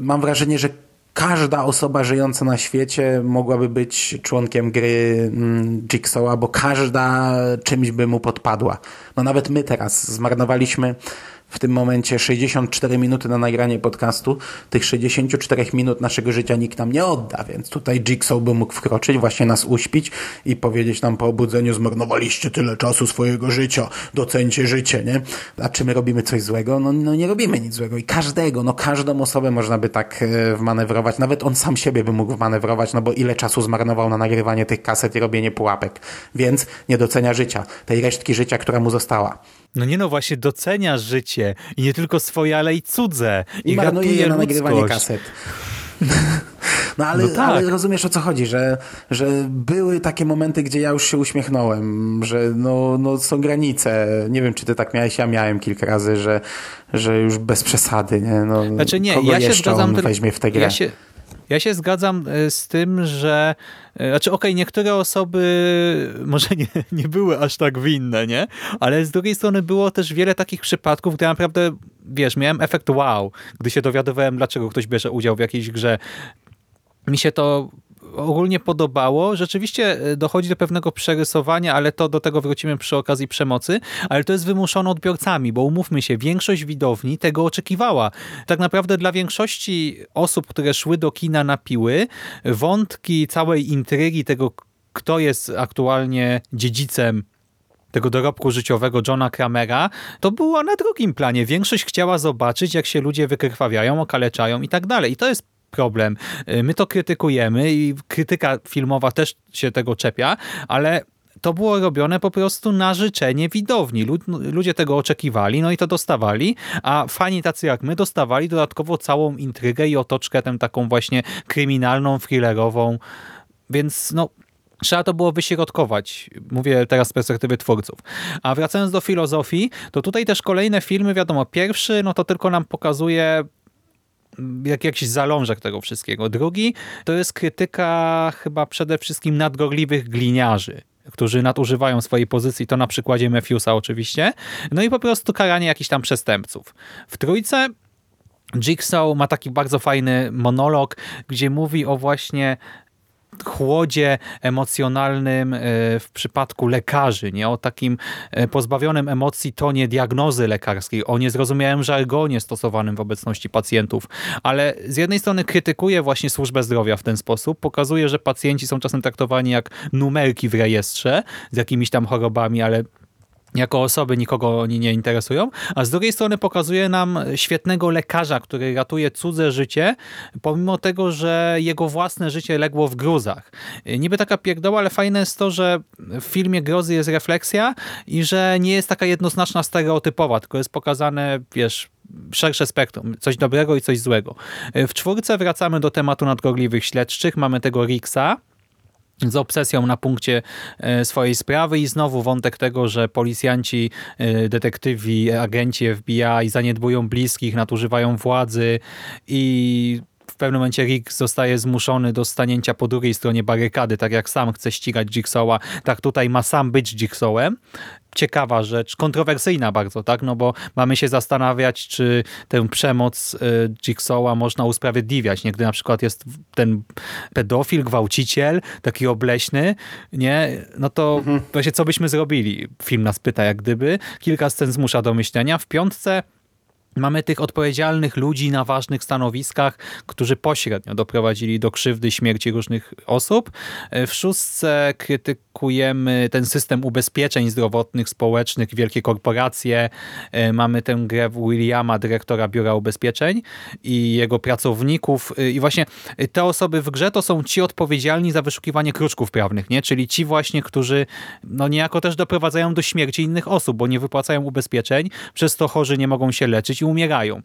mam wrażenie, że każda osoba żyjąca na świecie mogłaby być członkiem gry mm, Jigsawa, bo każda czymś by mu podpadła. No nawet my teraz zmarnowaliśmy w tym momencie 64 minuty na nagranie podcastu. Tych 64 minut naszego życia nikt nam nie odda, więc tutaj Jigsaw by mógł wkroczyć, właśnie nas uśpić i powiedzieć nam po obudzeniu zmarnowaliście tyle czasu swojego życia, docencie życie, nie? A czy my robimy coś złego? No, no nie robimy nic złego i każdego, no każdą osobę można by tak e, wmanewrować, nawet on sam siebie by mógł wmanewrować, no bo ile czasu zmarnował na nagrywanie tych kaset i robienie pułapek, więc nie docenia życia, tej resztki życia, która mu została. No nie no, właśnie docenia życie i nie tylko swoje, ale i cudze. I I marnuje je na nagrywanie kaset. No ale, No tak. ale rozumiesz o co chodzi, że, że były takie momenty, gdzie ja już się uśmiechnąłem, że no, no są granice. Nie wiem, czy ty tak miałeś, ja miałem kilka razy, że, że już bez przesady, nie? No, Znaczy nie, kogo ja się jeszcze zgadzam. on weźmie w tę grę? Ja się, ja się zgadzam e, z tym, że znaczy okej, niektóre osoby może nie, nie były aż tak winne, nie? Ale z drugiej strony było też wiele takich przypadków, gdzie naprawdę, wiesz, miałem efekt wow, gdy się dowiadywałem, dlaczego ktoś bierze udział w jakiejś grze. Mi się to ogólnie podobało. Rzeczywiście e, dochodzi do pewnego przerysowania, ale to do tego wrócimy przy okazji przemocy, ale to jest wymuszone odbiorcami, bo umówmy się, większość widowni tego oczekiwała. Tak naprawdę dla większości osób, które szły do kina na piły, wątki całej intrygi tego, kto jest aktualnie dziedzicem tego dorobku życiowego Johna Kramera, to było na drugim planie. Większość chciała zobaczyć, jak się ludzie wykrwawiają, okaleczają i tak dalej. I to jest problem. Y, my to krytykujemy i krytyka filmowa też się tego czepia, ale to było robione po prostu na życzenie widowni. Ludzie tego oczekiwali, no i to dostawali, a fani tacy jak my dostawali dodatkowo całą intrygę i otoczkę tę taką właśnie kryminalną, thrillerową. Więc no, Trzeba to było wyśrodkować. Mówię teraz z perspektywy twórców. A wracając do filozofii, to tutaj też kolejne filmy, wiadomo, pierwszy, no to tylko nam pokazuje jak jakiś zalążek tego wszystkiego. Drugi to jest krytyka chyba przede wszystkim nadgorliwych gliniarzy którzy nadużywają swojej pozycji, to na przykładzie Matthewsa oczywiście, no i po prostu karanie jakichś tam przestępców. W trójce Jigsaw ma taki bardzo fajny monolog, gdzie mówi o właśnie chłodzie emocjonalnym e, w przypadku lekarzy, nie? O takim e, pozbawionym emocji tonie diagnozy lekarskiej, o niezrozumiałym żargonie stosowanym w obecności pacjentów, ale z jednej strony krytykuje właśnie służbę zdrowia w ten sposób, pokazuje, że pacjenci są czasem traktowani jak numerki w rejestrze z jakimiś tam chorobami, ale jako osoby nikogo oni nie interesują, a z drugiej strony pokazuje nam świetnego lekarza, który ratuje cudze życie, pomimo tego, że jego własne życie legło w gruzach. Niby taka pierdoła, ale fajne jest to, że w filmie grozy jest refleksja i że nie jest taka jednoznaczna, stereotypowa, tylko jest pokazane, wiesz, szersze spektrum, coś dobrego i coś złego. W czwórce wracamy do tematu nadgorliwych śledczych, mamy tego Rixa, z obsesją na punkcie e, swojej sprawy. I znowu wątek tego, że policjanci, e, detektywi, agenci FBI zaniedbują bliskich, nadużywają władzy i pewnym momencie Rick zostaje zmuszony do stanięcia po drugiej stronie barykady, tak jak sam chce ścigać Jigsaw'a, tak tutaj ma sam być Jigsawem ciekawa rzecz, kontrowersyjna bardzo, tak? No bo mamy się zastanawiać, czy tę przemoc y, Jigsaw'a można usprawiedliwiać, nie? Gdy na przykład jest ten pedofil, gwałciciel, taki obleśny, nie? No to mhm. właśnie co byśmy zrobili? Film nas pyta jak gdyby. Kilka scen zmusza do myślenia. W piątce Mamy tych odpowiedzialnych ludzi na ważnych stanowiskach, którzy pośrednio doprowadzili do krzywdy, śmierci różnych osób. W szóstce krytykujemy ten system ubezpieczeń zdrowotnych, społecznych, wielkie korporacje. Mamy tę grę Williama, dyrektora biura ubezpieczeń i jego pracowników. I właśnie te osoby w grze to są ci odpowiedzialni za wyszukiwanie kruczków prawnych, nie? czyli ci właśnie, którzy no niejako też doprowadzają do śmierci innych osób, bo nie wypłacają ubezpieczeń, przez to chorzy nie mogą się leczyć umierają.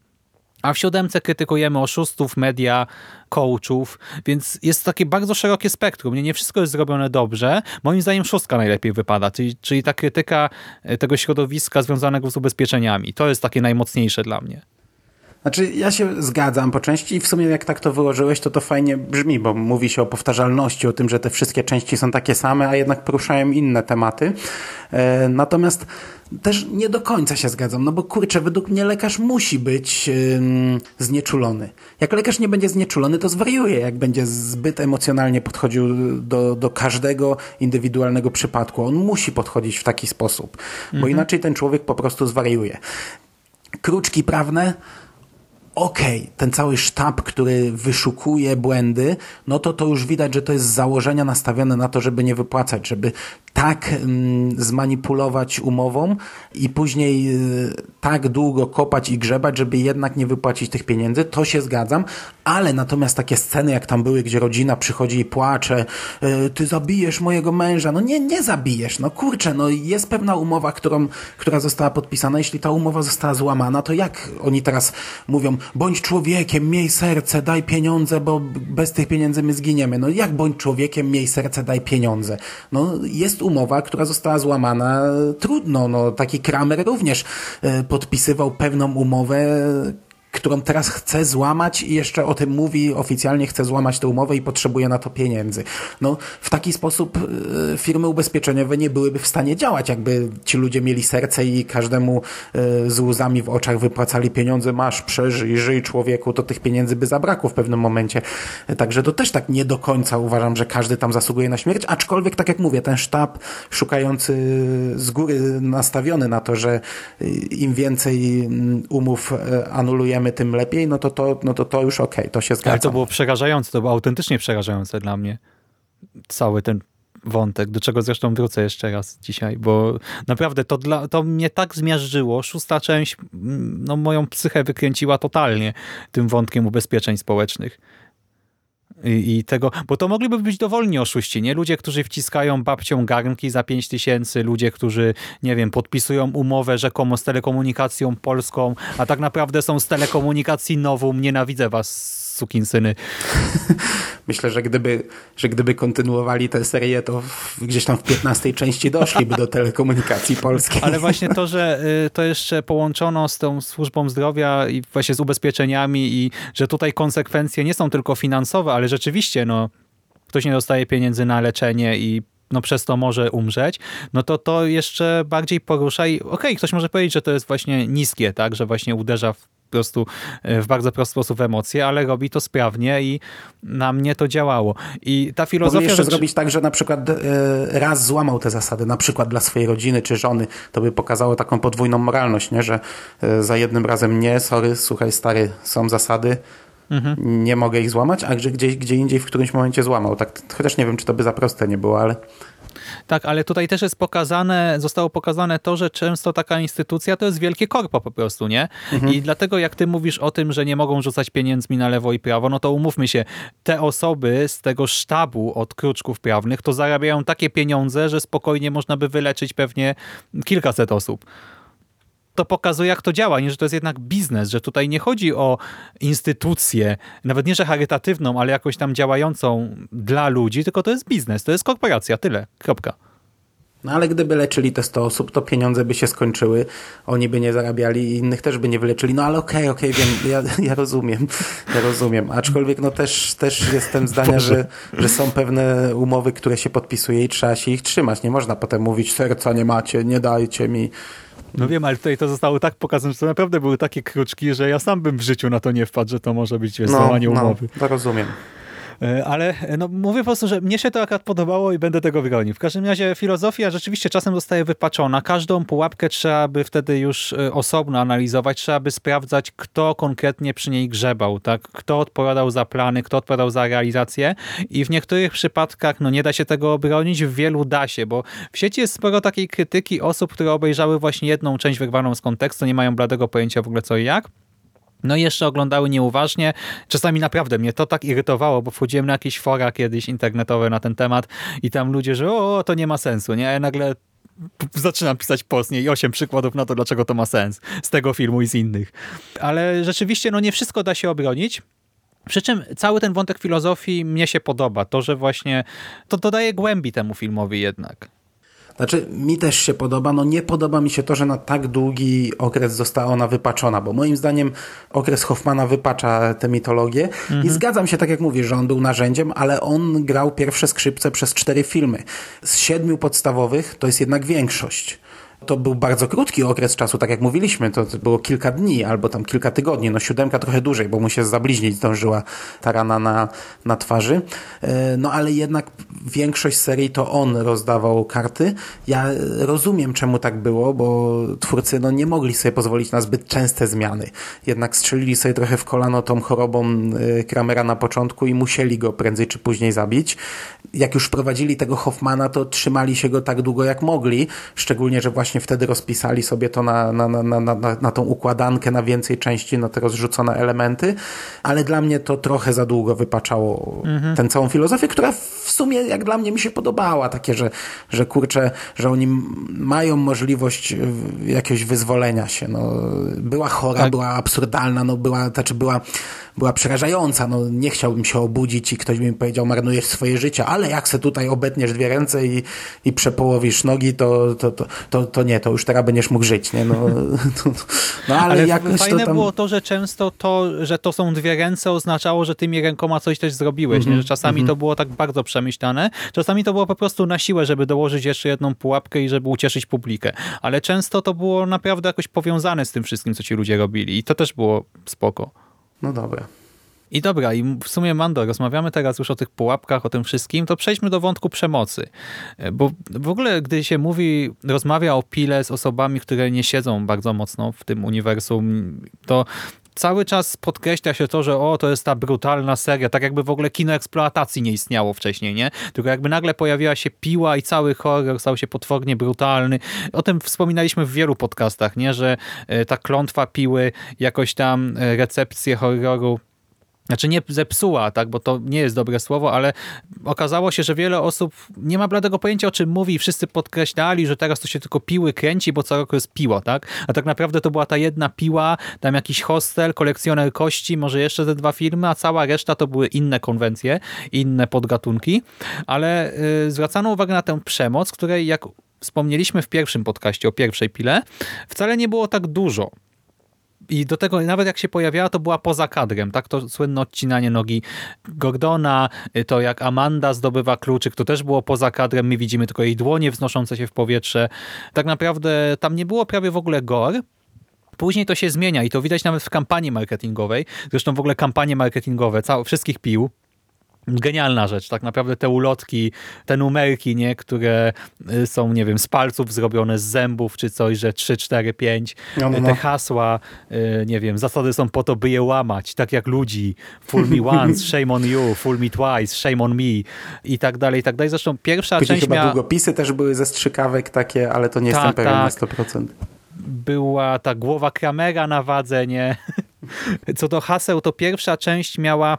A w siódemce krytykujemy oszustów, media, coachów, więc jest takie bardzo szerokie spektrum. Nie, nie wszystko jest zrobione dobrze. Moim zdaniem szóstka najlepiej wypada, czyli, czyli ta krytyka tego środowiska związanego z ubezpieczeniami. To jest takie najmocniejsze dla mnie. Znaczy, ja się zgadzam po części i w sumie jak tak to wyłożyłeś, to to fajnie brzmi, bo mówi się o powtarzalności, o tym, że te wszystkie części są takie same, a jednak poruszają inne tematy. E, natomiast też nie do końca się zgadzam, no bo kurczę, według mnie lekarz musi być yy, znieczulony. Jak lekarz nie będzie znieczulony, to zwariuje, jak będzie zbyt emocjonalnie podchodził do, do każdego indywidualnego przypadku. On musi podchodzić w taki sposób, bo mhm. inaczej ten człowiek po prostu zwariuje. Kruczki prawne okej, okay, ten cały sztab, który wyszukuje błędy, no to to już widać, że to jest założenia nastawione na to, żeby nie wypłacać, żeby tak mm, zmanipulować umową i później y, tak długo kopać i grzebać, żeby jednak nie wypłacić tych pieniędzy, to się zgadzam, ale natomiast takie sceny, jak tam były, gdzie rodzina przychodzi i płacze, y, ty zabijesz mojego męża, no nie, nie zabijesz, no kurczę, no jest pewna umowa, którą, która została podpisana, jeśli ta umowa została złamana, to jak oni teraz mówią, bądź człowiekiem, miej serce, daj pieniądze, bo bez tych pieniędzy my zginiemy, no jak bądź człowiekiem, miej serce, daj pieniądze, no jest umowa, która została złamana, trudno, no taki Kramer również e, podpisywał pewną umowę, którą teraz chce złamać i jeszcze o tym mówi, oficjalnie chce złamać tę umowę i potrzebuje na to pieniędzy. No, w taki sposób y, firmy ubezpieczeniowe nie byłyby w stanie działać, jakby ci ludzie mieli serce i każdemu y, z łzami w oczach wypłacali pieniądze, masz, przeżyj, żyj człowieku, to tych pieniędzy by zabrakło w pewnym momencie. Także to też tak nie do końca uważam, że każdy tam zasługuje na śmierć, aczkolwiek tak jak mówię, ten sztab szukający z góry nastawiony na to, że im więcej mm, umów e, anulujemy, tym lepiej, no to to, no to, to już okej, okay, to się zgadza. Ale to było przerażające, to było autentycznie przerażające dla mnie. Cały ten wątek, do czego zresztą wrócę jeszcze raz dzisiaj, bo naprawdę to, dla, to mnie tak zmiażdżyło. Szósta część mm, no, moją psychę wykręciła totalnie tym wątkiem ubezpieczeń społecznych. I, I, tego, bo to mogliby być dowolni oszuści, nie? Ludzie, którzy wciskają babcią garnki za 5 tysięcy, ludzie, którzy, nie wiem, podpisują umowę rzekomo z telekomunikacją polską, a tak naprawdę są z telekomunikacji nową. Nienawidzę was, sukinsyny. Myślę, że gdyby, że gdyby kontynuowali tę serię, to w, gdzieś tam w 15 części doszliby do telekomunikacji polskiej. Ale właśnie to, że y, to jeszcze połączono z tą służbą zdrowia i właśnie z ubezpieczeniami i że tutaj konsekwencje nie są tylko finansowe, ale rzeczywiście no, ktoś nie dostaje pieniędzy na leczenie i no przez to może umrzeć, no to to jeszcze bardziej porusza i okej, okay, ktoś może powiedzieć, że to jest właśnie niskie, tak, że właśnie uderza w prostu e, w bardzo prosty sposób emocje, ale robi to sprawnie i na mnie to działało. I ta filozofia... Mogli jeszcze zrobić tak, że na przykład e, raz złamał te zasady, na przykład dla swojej rodziny czy żony, to by pokazało taką podwójną moralność, nie? że e, za jednym razem nie, sorry, słuchaj stary, są zasady, Mhm. nie mogę ich złamać, a gdzieś, gdzie indziej w którymś momencie złamał. Tak, chociaż nie wiem, czy to by za proste nie było, ale... Tak, ale tutaj też jest pokazane, zostało pokazane to, że często taka instytucja to jest wielkie korpo po prostu, nie? Mhm. I dlatego jak ty mówisz o tym, że nie mogą rzucać pieniędzmi na lewo i prawo, no to umówmy się, te osoby z tego sztabu od kruczków prawnych to zarabiają takie pieniądze, że spokojnie można by wyleczyć pewnie kilkaset osób to pokazuje, jak to działa, nie, że to jest jednak biznes, że tutaj nie chodzi o instytucję, nawet nie, że charytatywną, ale jakoś tam działającą dla ludzi, tylko to jest biznes, to jest korporacja, tyle, kropka. No ale gdyby leczyli te 100 osób, to pieniądze by się skończyły, oni by nie zarabiali i innych też by nie wyleczyli. No ale okej, okay, okej, okay, wiem, ja, ja rozumiem, ja rozumiem. Aczkolwiek no też, też jestem zdania, że, że są pewne umowy, które się podpisuje i trzeba się ich trzymać. Nie można potem mówić, serca nie macie, nie dajcie mi. No wiem, ale tutaj to zostało tak pokazane, że to naprawdę były takie kruczki, że ja sam bym w życiu na to nie wpadł, że to może być no, złamanie no, umowy. No, to rozumiem. E, ale e, no, mówię po prostu, że mnie się to akurat podobało i będę tego wybronił. W każdym razie filozofia rzeczywiście czasem zostaje wypaczona. Każdą pułapkę trzeba by wtedy już e, osobno analizować, trzeba by sprawdzać, kto konkretnie przy niej grzebał, tak? kto odpowiadał za plany, kto odpowiadał za realizację i w niektórych przypadkach no, nie da się tego obronić, w wielu da się, bo w sieci jest sporo takiej krytyki osób, które obejrzały właśnie jedną część wyrwaną z kontekstu, nie mają bladego pojęcia w ogóle co i jak. No i jeszcze oglądały nieuważnie. Czasami naprawdę mnie to tak irytowało, bo wchodziłem na jakieś fora kiedyś internetowe na ten temat i tam ludzie, że o, to nie ma sensu, nie? A ja nagle zaczynam pisać post nie? i osiem przykładów na to, dlaczego to ma sens z tego filmu i z innych. Ale rzeczywiście no nie wszystko da się obronić. Przy czym cały ten wątek filozofii mnie się podoba. To, że właśnie to dodaje głębi temu filmowi jednak. Znaczy, mi też się podoba. No nie podoba mi się to, że na tak długi okres została ona wypaczona, bo moim zdaniem okres Hoffmana wypacza tę mitologię mhm. i zgadzam się, tak jak mówisz, że on był narzędziem, ale on grał pierwsze skrzypce przez cztery filmy. Z siedmiu podstawowych to jest jednak większość. To był bardzo krótki okres czasu, tak jak mówiliśmy, to było kilka dni albo tam kilka tygodni, no siódemka trochę dłużej, bo mu się zabliźnić zdążyła ta rana na, na twarzy. E, no ale jednak większość serii to on rozdawał karty. Ja rozumiem, czemu tak było, bo twórcy no, nie mogli sobie pozwolić na zbyt częste zmiany. Jednak strzelili sobie trochę w kolano tą chorobą e, Kramera na początku i musieli go prędzej czy później zabić. Jak już prowadzili tego Hoffmana, to trzymali się go tak długo jak mogli, szczególnie, że właśnie właśnie wtedy rozpisali sobie to na, na, na, na, na, na tą układankę, na więcej części, na te rozrzucone elementy, ale dla mnie to trochę za długo wypaczało mhm. tę całą filozofię, która w sumie jak dla mnie mi się podobała, takie, że, że kurczę, że oni mają możliwość jakiegoś wyzwolenia się. No, była chora, tak. była absurdalna, no była, znaczy była była przerażająca. No, nie chciałbym się obudzić i ktoś mi powiedział, marnujesz swoje życie, ale jak se tutaj obetniesz dwie ręce i, i przepołowisz nogi, to, to, to, to, to nie, to już teraz będziesz mógł żyć, nie? No, to, no ale, Ale jakoś fajne to tam... było to, że często to, że to są dwie ręce oznaczało, że tymi rękoma coś też zrobiłeś, Mhm, nie? że czasami to było tak bardzo przemyślane, czasami to było po prostu na siłę, żeby dołożyć jeszcze jedną pułapkę i żeby ucieszyć publikę, ale często to było naprawdę jakoś powiązane z tym wszystkim, co ci ludzie robili i to też było spoko. No dobra. I dobra, i w sumie Mando, rozmawiamy teraz już o tych pułapkach, o tym wszystkim, to przejdźmy do wątku przemocy. E, Bo w ogóle, gdy się mówi, rozmawia o Pile z osobami, które nie siedzą bardzo mocno w tym uniwersum, to cały czas podkreśla się to, że o, to jest ta brutalna seria, tak jakby w ogóle kino eksploatacji nie istniało wcześniej, nie? Tylko jakby nagle pojawiła się piła i cały horror stał się potwornie brutalny. O tym wspominaliśmy w wielu podcastach, nie? Że e, ta klątwa piły jakoś tam e, recepcję horroru znaczy nie zepsuła, tak, bo to nie jest dobre słowo, ale okazało się, że wiele osób nie ma bladego pojęcia o czym mówi i wszyscy podkreślali, że teraz to się tylko piły kręci, bo co roku jest piło, tak? A tak naprawdę to była ta jedna piła, tam jakiś hostel, kolekcjoner kości, może jeszcze te dwa filmy, a cała reszta to były inne konwencje, inne podgatunki, ale y, zwracano uwagę na tę przemoc, której jak wspomnieliśmy w pierwszym podcaście o pierwszej pile, wcale nie było tak dużo. I do tego nawet jak się pojawiała, to była poza kadrem, tak? To słynne odcinanie nogi Gordona, to jak Amanda zdobywa kluczyk, to też było poza kadrem. My widzimy tylko jej dłonie wznoszące się w powietrze. Tak naprawdę tam nie było prawie w ogóle gore. Później to się zmienia i to widać nawet w kampanii marketingowej. Zresztą w ogóle kampanie marketingowe całe, wszystkich pił Genialna rzecz, tak naprawdę te ulotki, te numerki, nie, które y, są, nie wiem, z palców zrobione, z zębów czy coś, że 3, 4, 5, No, no, te no. hasła, y, nie wiem, zasady są po to, by je łamać, tak jak ludzi, fool me once, shame on you, fool me twice, shame on me i tak dalej, i tak dalej. Zresztą pierwsza Później część chyba miała... długopisy też były ze strzykawek takie, ale to nie Tak, jestem pewien tak. na 100%. była ta głowa Kramera na wadze, nie? Co do haseł, to pierwsza część miała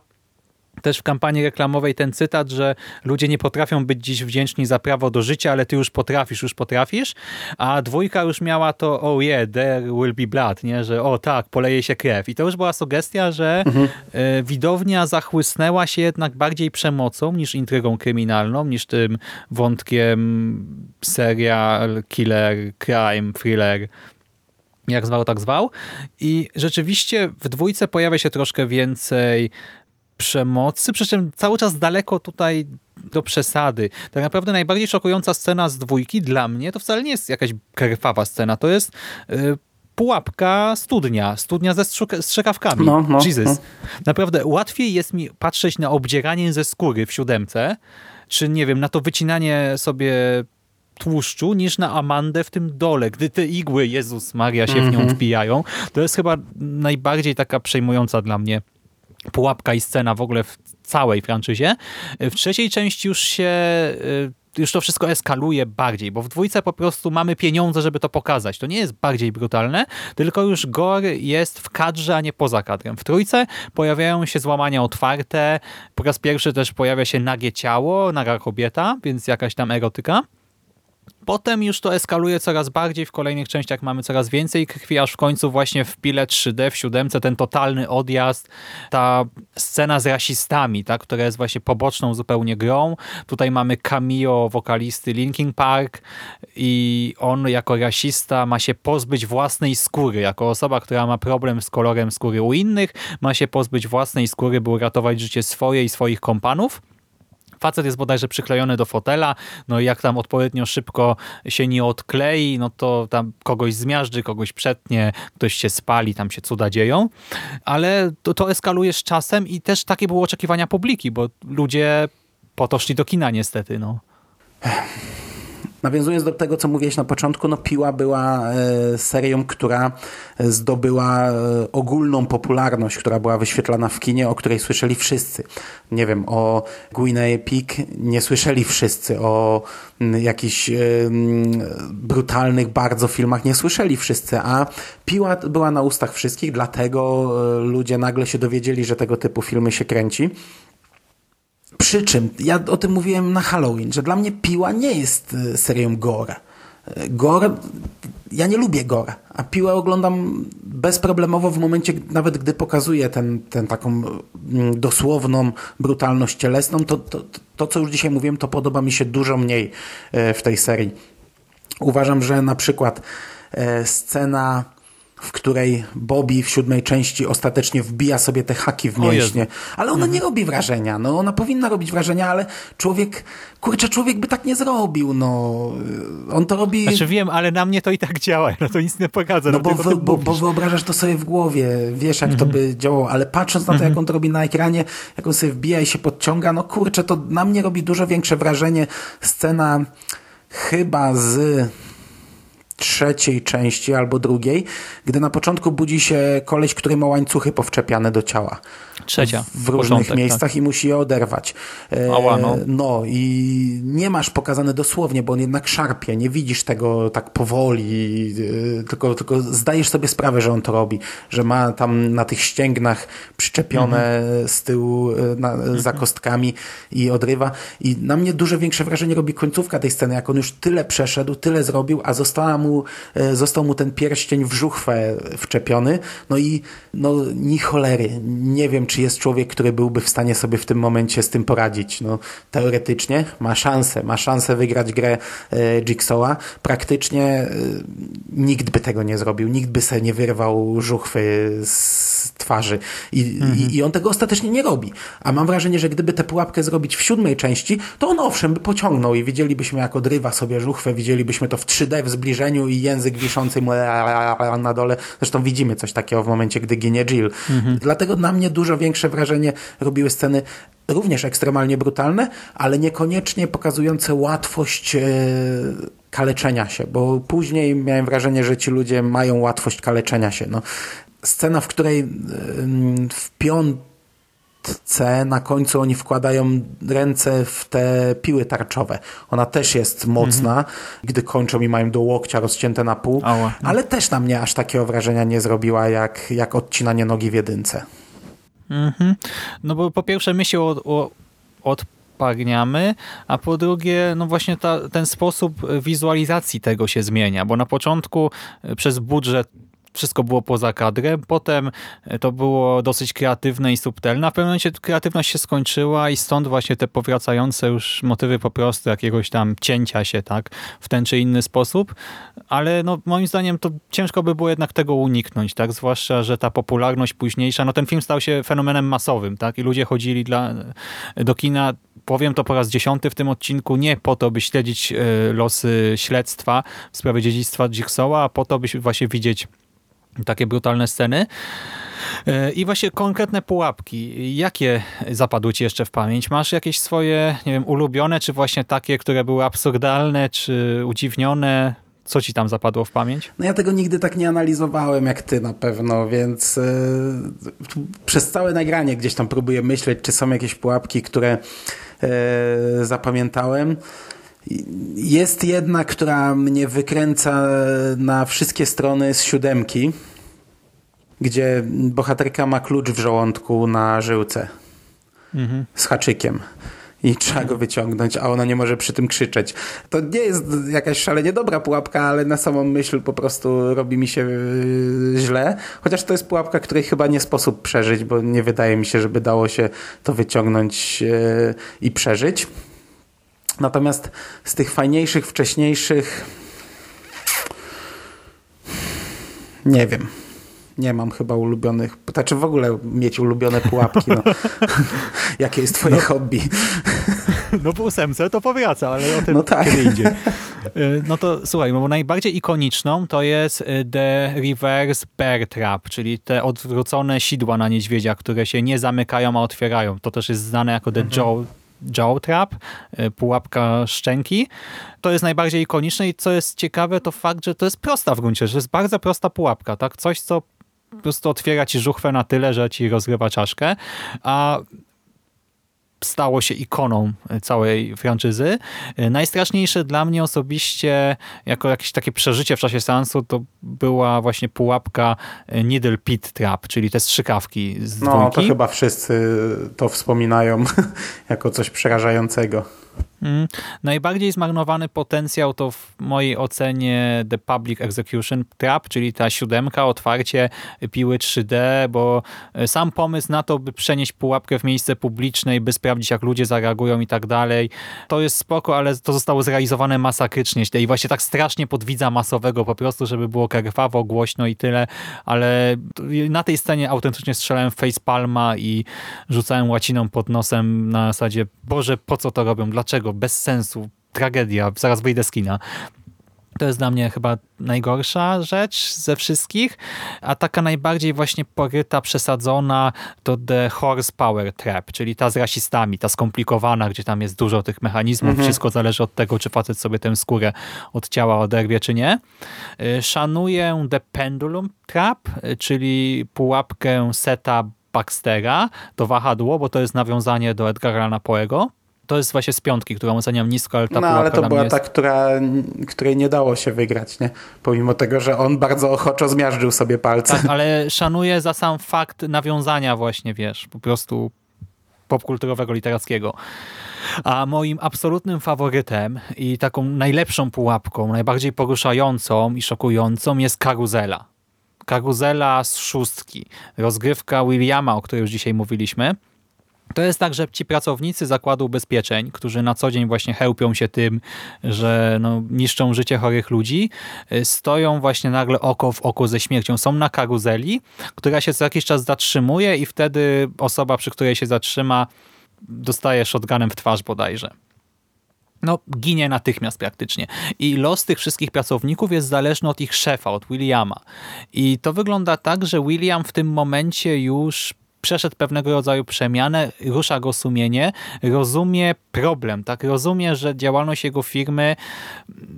też w kampanii reklamowej ten cytat, że ludzie nie potrafią być dziś wdzięczni za prawo do życia, ale ty już potrafisz, już potrafisz. A dwójka już miała to oh yeah, there will be blood, nie? że o tak, poleje się krew. I to już była sugestia, że e, widownia zachłysnęła się jednak bardziej przemocą niż intrygą kryminalną, niż tym wątkiem serial, killer, crime, thriller, jak zwał, tak zwał. I rzeczywiście w dwójce pojawia się troszkę więcej przemocy, przy czym cały czas daleko tutaj do przesady. Tak naprawdę najbardziej szokująca scena z dwójki dla mnie to wcale nie jest jakaś krwawa scena, to jest y, pułapka studnia, studnia ze strzykawkami. No, no, Jesus. no. Naprawdę łatwiej jest mi patrzeć na obdzieranie ze skóry w siódemce, czy nie wiem, na to wycinanie sobie tłuszczu niż na Amandę w tym dole, gdy te igły, Jezus Maria, się w nią wpijają. To jest chyba najbardziej taka przejmująca dla mnie pułapka i scena w ogóle w całej franczyzie. W trzeciej części już się y, już to wszystko eskaluje bardziej, bo w dwójce po prostu mamy pieniądze, żeby to pokazać. To nie jest bardziej brutalne, tylko już gore jest w kadrze, a nie poza kadrem. W trójce pojawiają się złamania otwarte, po raz pierwszy też pojawia się nagie ciało, naga kobieta, więc jakaś tam erotyka. Potem już to eskaluje coraz bardziej, w kolejnych częściach mamy coraz więcej krwi, aż w końcu właśnie w Pile 3D, w siódemce ten totalny odjazd, ta scena z rasistami, tak, która jest właśnie poboczną zupełnie grą. Tutaj mamy cameo wokalisty Linkin Park i on jako rasista ma się pozbyć własnej skóry, jako osoba, która ma problem z kolorem skóry u innych, ma się pozbyć własnej skóry, by uratować życie swoje i swoich kompanów. Facet jest bodajże przyklejony do fotela, no i jak tam odpowiednio szybko się nie odklei, no to tam kogoś zmiażdży, kogoś przetnie, ktoś się spali, tam się cuda dzieją, ale to, to eskaluje z czasem i też takie były oczekiwania publiki, bo ludzie po to szli do kina niestety, no. Nawiązując do tego, co mówiłeś na początku, no Piła była e, serią, która zdobyła e, ogólną popularność, która była wyświetlana w kinie, o której słyszeli wszyscy. Nie wiem, o Gwyneth Peak nie słyszeli wszyscy, o m, jakichś e, m, brutalnych bardzo filmach nie słyszeli wszyscy, a Piła była na ustach wszystkich, dlatego e, ludzie nagle się dowiedzieli, że tego typu filmy się kręci. Przy czym, ja o tym mówiłem na Halloween, że dla mnie Piła nie jest e, serią gore. E, Gore, ja nie lubię gore, a Piłę oglądam bezproblemowo w momencie, nawet gdy pokazuje ten, ten taką mm, dosłowną brutalność cielesną, to, to, to, co już dzisiaj mówiłem, to podoba mi się dużo mniej w tej serii. Uważam, że na przykład scena w której Bobby w siódmej części ostatecznie wbija sobie te haki w mięśnie. Ale ona nie robi wrażenia. No, ona powinna robić wrażenia, ale człowiek, kurczę, człowiek by tak nie zrobił. No, on to robi... Znaczy wiem, ale na mnie to i tak działa, no to nic nie pokaże. No bo, dlatego wy, bo, bo wyobrażasz to sobie w głowie, wiesz jak to by działało, ale patrząc na to, jak on to robi na ekranie, jak on sobie wbija i się podciąga, no kurczę, to na mnie robi dużo większe wrażenie scena chyba z trzeciej części albo drugiej, gdy na początku budzi się koleś, który ma łańcuchy powczepiane do ciała Trzecia. w różnych początek, miejscach Tak. i musi je oderwać. E, Ała, no. no i nie masz pokazane dosłownie, bo on jednak szarpie, nie widzisz tego tak powoli, e, tylko, tylko zdajesz sobie sprawę, że on to robi, że ma tam na tych ścięgnach przyczepione Mhm. z tyłu e, na, za kostkami i odrywa i na mnie dużo większe wrażenie robi końcówka tej sceny, jak on już tyle przeszedł, tyle zrobił, a została mu, e, został mu ten pierścień w żuchwę wczepiony, no i no ni cholery, nie wiem, czy jest człowiek, który byłby w stanie sobie w tym momencie z tym poradzić. No, teoretycznie ma szansę, ma szansę wygrać grę e, Jigsawa. Praktycznie e, nikt by tego nie zrobił, nikt by sobie nie wyrwał żuchwy z twarzy I, i, i on tego ostatecznie nie robi. A mam wrażenie, że gdyby tę pułapkę zrobić w siódmej części, to on owszem by pociągnął i widzielibyśmy jak odrywa sobie żuchwę, widzielibyśmy to w 3D w zbliżeniu i język wiszący mu na dole. Zresztą widzimy coś takiego w momencie, gdy ginie Jill. Dlatego na mnie dużo większe wrażenie robiły sceny również ekstremalnie brutalne, ale niekoniecznie pokazujące łatwość e, kaleczenia się, bo później miałem wrażenie, że ci ludzie mają łatwość kaleczenia się. No, scena, w której em, w piątce na końcu oni wkładają ręce w te piły tarczowe. Ona też jest mocna, gdy kończą i mają do łokcia rozcięte na pół, Ała. ale też na mnie aż takiego wrażenia nie zrobiła, jak, jak odcinanie nogi w jedynce. Mhm. No bo po pierwsze my się od, o- odparniamy, a po drugie no właśnie ta, ten sposób wizualizacji tego się zmienia, bo na początku e, przez budżet wszystko było poza kadrem, potem e, to było dosyć kreatywne i subtelne, a w pewnym momencie kreatywność się skończyła i stąd właśnie te powracające już motywy po prostu jakiegoś tam cięcia się tak w ten czy inny sposób, ale no moim zdaniem to ciężko by było jednak tego uniknąć, tak, zwłaszcza, że ta popularność późniejsza, no ten film stał się fenomenem masowym, tak, i ludzie chodzili dla, do kina Powiem to po raz dziesiąty w tym odcinku, nie po to, by śledzić e, losy śledztwa w sprawie dziedzictwa Jigsawa, a po to, by właśnie widzieć takie brutalne sceny. E, I właśnie konkretne pułapki. Jakie zapadły ci jeszcze w pamięć? Masz jakieś swoje, nie wiem, ulubione, czy właśnie takie, które były absurdalne, czy udziwnione? Co ci tam zapadło w pamięć? No ja tego nigdy tak nie analizowałem jak ty na pewno, więc yy, przez całe nagranie gdzieś tam próbuję myśleć, czy są jakieś pułapki, które yy, zapamiętałem. Jest jedna, która mnie wykręca na wszystkie strony z siódemki, gdzie bohaterka ma klucz w żołądku na żyłce Mhm. z haczykiem. I trzeba go wyciągnąć, a ona nie może przy tym krzyczeć. To nie jest jakaś szalenie dobra pułapka, ale na samą myśl po prostu robi mi się yy, źle. Chociaż to jest pułapka, której chyba nie sposób przeżyć, bo nie wydaje mi się, żeby dało się to wyciągnąć yy, i przeżyć. Natomiast z tych fajniejszych, wcześniejszych nie wiem. Nie mam chyba ulubionych, znaczy w ogóle mieć ulubione pułapki. No. Jakie jest twoje hobby? No po ósemce to powraca, ale o tym No tak. kiedy indziej. Y, No to słuchaj, bo najbardziej ikoniczną to jest y, The Reverse Bear Trap, czyli te odwrócone sidła na niedźwiedzia, które się nie zamykają, a otwierają. To też jest znane jako The Jaw, jaw Trap, y, pułapka szczęki. To jest najbardziej ikoniczne i co jest ciekawe, to fakt, że to jest prosta w gruncie, że jest bardzo prosta pułapka, tak? Coś, co po prostu otwiera ci żuchwę na tyle, że ci rozgrywa czaszkę, a stało się ikoną całej franczyzy. Najstraszniejsze dla mnie osobiście, jako jakieś takie przeżycie w czasie seansu, to była właśnie pułapka Needle Pit Trap, czyli te strzykawki z No, to dwójki. chyba wszyscy to wspominają jako coś przerażającego. Mm. Najbardziej zmarnowany potencjał to w mojej ocenie The Public Execution Trap, czyli ta siódemka, otwarcie piły 3D, bo e, sam pomysł na to, by przenieść pułapkę w miejsce publiczne i by sprawdzić, jak ludzie zareagują i tak dalej, to jest spoko, ale to zostało zrealizowane masakrycznie i właśnie tak strasznie pod widza masowego po prostu, żeby było krwawo, głośno i tyle, ale na tej scenie autentycznie strzelałem w facepalma i rzucałem łaciną pod nosem na zasadzie, Boże, po co to robią, dlaczego, bez sensu, tragedia, zaraz wyjdę z kina. To jest dla mnie chyba najgorsza rzecz ze wszystkich, a taka najbardziej właśnie poryta, przesadzona to The Horsepower Trap, czyli ta z rasistami, ta skomplikowana, gdzie tam jest dużo tych mechanizmów, mhm. wszystko zależy od tego, czy facet sobie tę skórę od ciała oderwie, czy nie. Y, szanuję The Pendulum Trap, y, czyli pułapkę seta Baxtera, to wahadło, bo to jest nawiązanie do Edgara Allan Poe'ego to jest właśnie z piątki, którą oceniam nisko, ale ta No ale to była jest... ta, która, której nie dało się wygrać, nie? Pomimo tego, że on bardzo ochoczo zmiażdżył sobie palce. Tak, ale szanuję za sam fakt nawiązania właśnie, wiesz, po prostu popkulturowego, literackiego. A moim absolutnym faworytem i taką najlepszą pułapką, najbardziej poruszającą i szokującą jest karuzela. Karuzela z szóstki. Rozgrywka Williama, o której już dzisiaj mówiliśmy to jest tak, że ci pracownicy zakładu ubezpieczeń, którzy na co dzień właśnie chełpią się tym, że no, niszczą życie chorych ludzi, y, stoją właśnie nagle oko w oko ze śmiercią. Są na karuzeli, która się co jakiś czas zatrzymuje i wtedy osoba, przy której się zatrzyma, dostaje shotgunem w twarz bodajże. No, ginie natychmiast praktycznie. I los tych wszystkich pracowników jest zależny od ich szefa, od Williama. I to wygląda tak, że William w tym momencie już przeszedł pewnego rodzaju przemianę, rusza go sumienie, rozumie problem, tak? Rozumie, że działalność jego firmy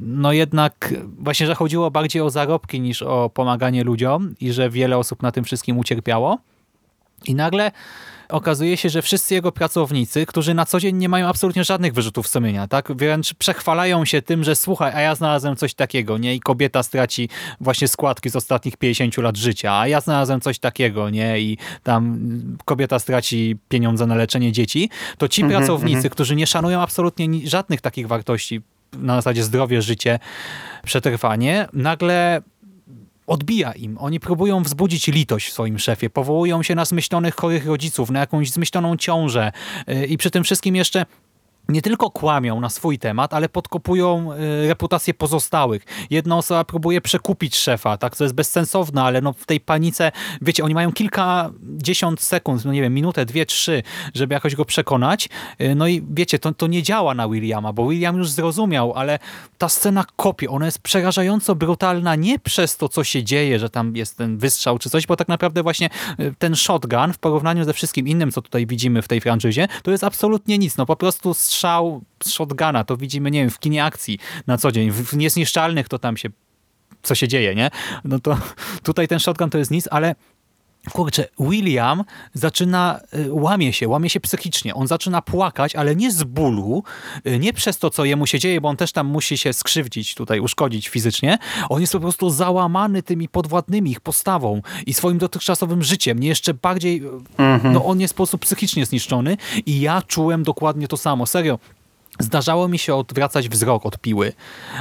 no jednak właśnie, że chodziło bardziej o zarobki niż o pomaganie ludziom i że wiele osób na tym wszystkim ucierpiało. I nagle okazuje się, że wszyscy jego pracownicy, którzy na co dzień nie mają absolutnie żadnych wyrzutów sumienia, tak? Wręcz przechwalają się tym, że słuchaj, a ja znalazłem coś takiego, nie? I kobieta straci właśnie składki z ostatnich 50 lat życia, a ja znalazłem coś takiego, nie? I tam kobieta straci pieniądze na leczenie dzieci, to ci -hmm, pracownicy, -hmm. którzy nie szanują absolutnie żadnych takich wartości, na zasadzie zdrowie, życie, przetrwanie, nagle odbija im. Oni próbują wzbudzić litość w swoim szefie, powołują się na zmyślonych chorych rodziców, na jakąś zmyśloną ciążę y, i przy tym wszystkim jeszcze nie tylko kłamią na swój temat, ale podkopują y, reputację pozostałych. Jedna osoba próbuje przekupić szefa, tak, co jest bezsensowne, ale no w tej panice, wiecie, oni mają kilkadziesiąt sekund, no nie wiem, minutę, dwie, trzy, żeby jakoś go przekonać. Y, no i wiecie, to, to nie działa na Williama, bo William już zrozumiał, ale ta scena kopie, ona jest przerażająco brutalna nie przez to, co się dzieje, że tam jest ten wystrzał czy coś, bo tak naprawdę właśnie y, ten shotgun w porównaniu ze wszystkim innym, co tutaj widzimy w tej franczyzie, to jest absolutnie nic. No po prostu strzał shotguna, to widzimy, nie wiem, w kinie akcji na co dzień, w Niezniszczalnych to tam się, co się dzieje, nie? No to tutaj ten shotgun to jest nic, ale kurczę, William zaczyna, y, łamie się, łamie się psychicznie. On zaczyna płakać, ale nie z bólu, y, nie przez to, co jemu się dzieje, bo on też tam musi się skrzywdzić tutaj, uszkodzić fizycznie. On jest po prostu załamany tymi podwładnymi ich postawą i swoim dotychczasowym życiem. Nie jeszcze bardziej, mhm. no on jest w sposób psychicznie zniszczony i ja czułem dokładnie to samo. Serio, Zdarzało mi się odwracać wzrok od piły,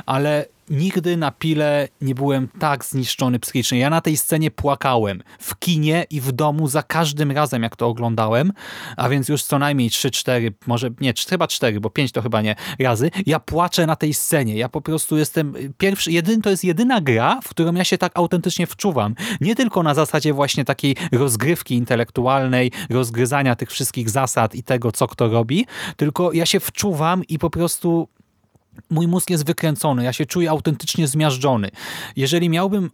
ale nigdy na pile nie byłem tak zniszczony psychicznie. Ja na tej scenie płakałem w kinie i w domu za każdym razem, jak to oglądałem, a więc już co najmniej 3-4, może nie, chyba 4, bo 5 to chyba nie razy. Ja płaczę na tej scenie. Ja po prostu jestem pierwszy, jedyny, to jest jedyna gra, w którą ja się tak autentycznie wczuwam. Nie tylko na zasadzie właśnie takiej rozgrywki intelektualnej, rozgryzania tych wszystkich zasad i tego, co kto robi, tylko ja się wczuwam i po prostu mój mózg jest wykręcony, ja się czuję autentycznie zmiażdżony. Jeżeli miałbym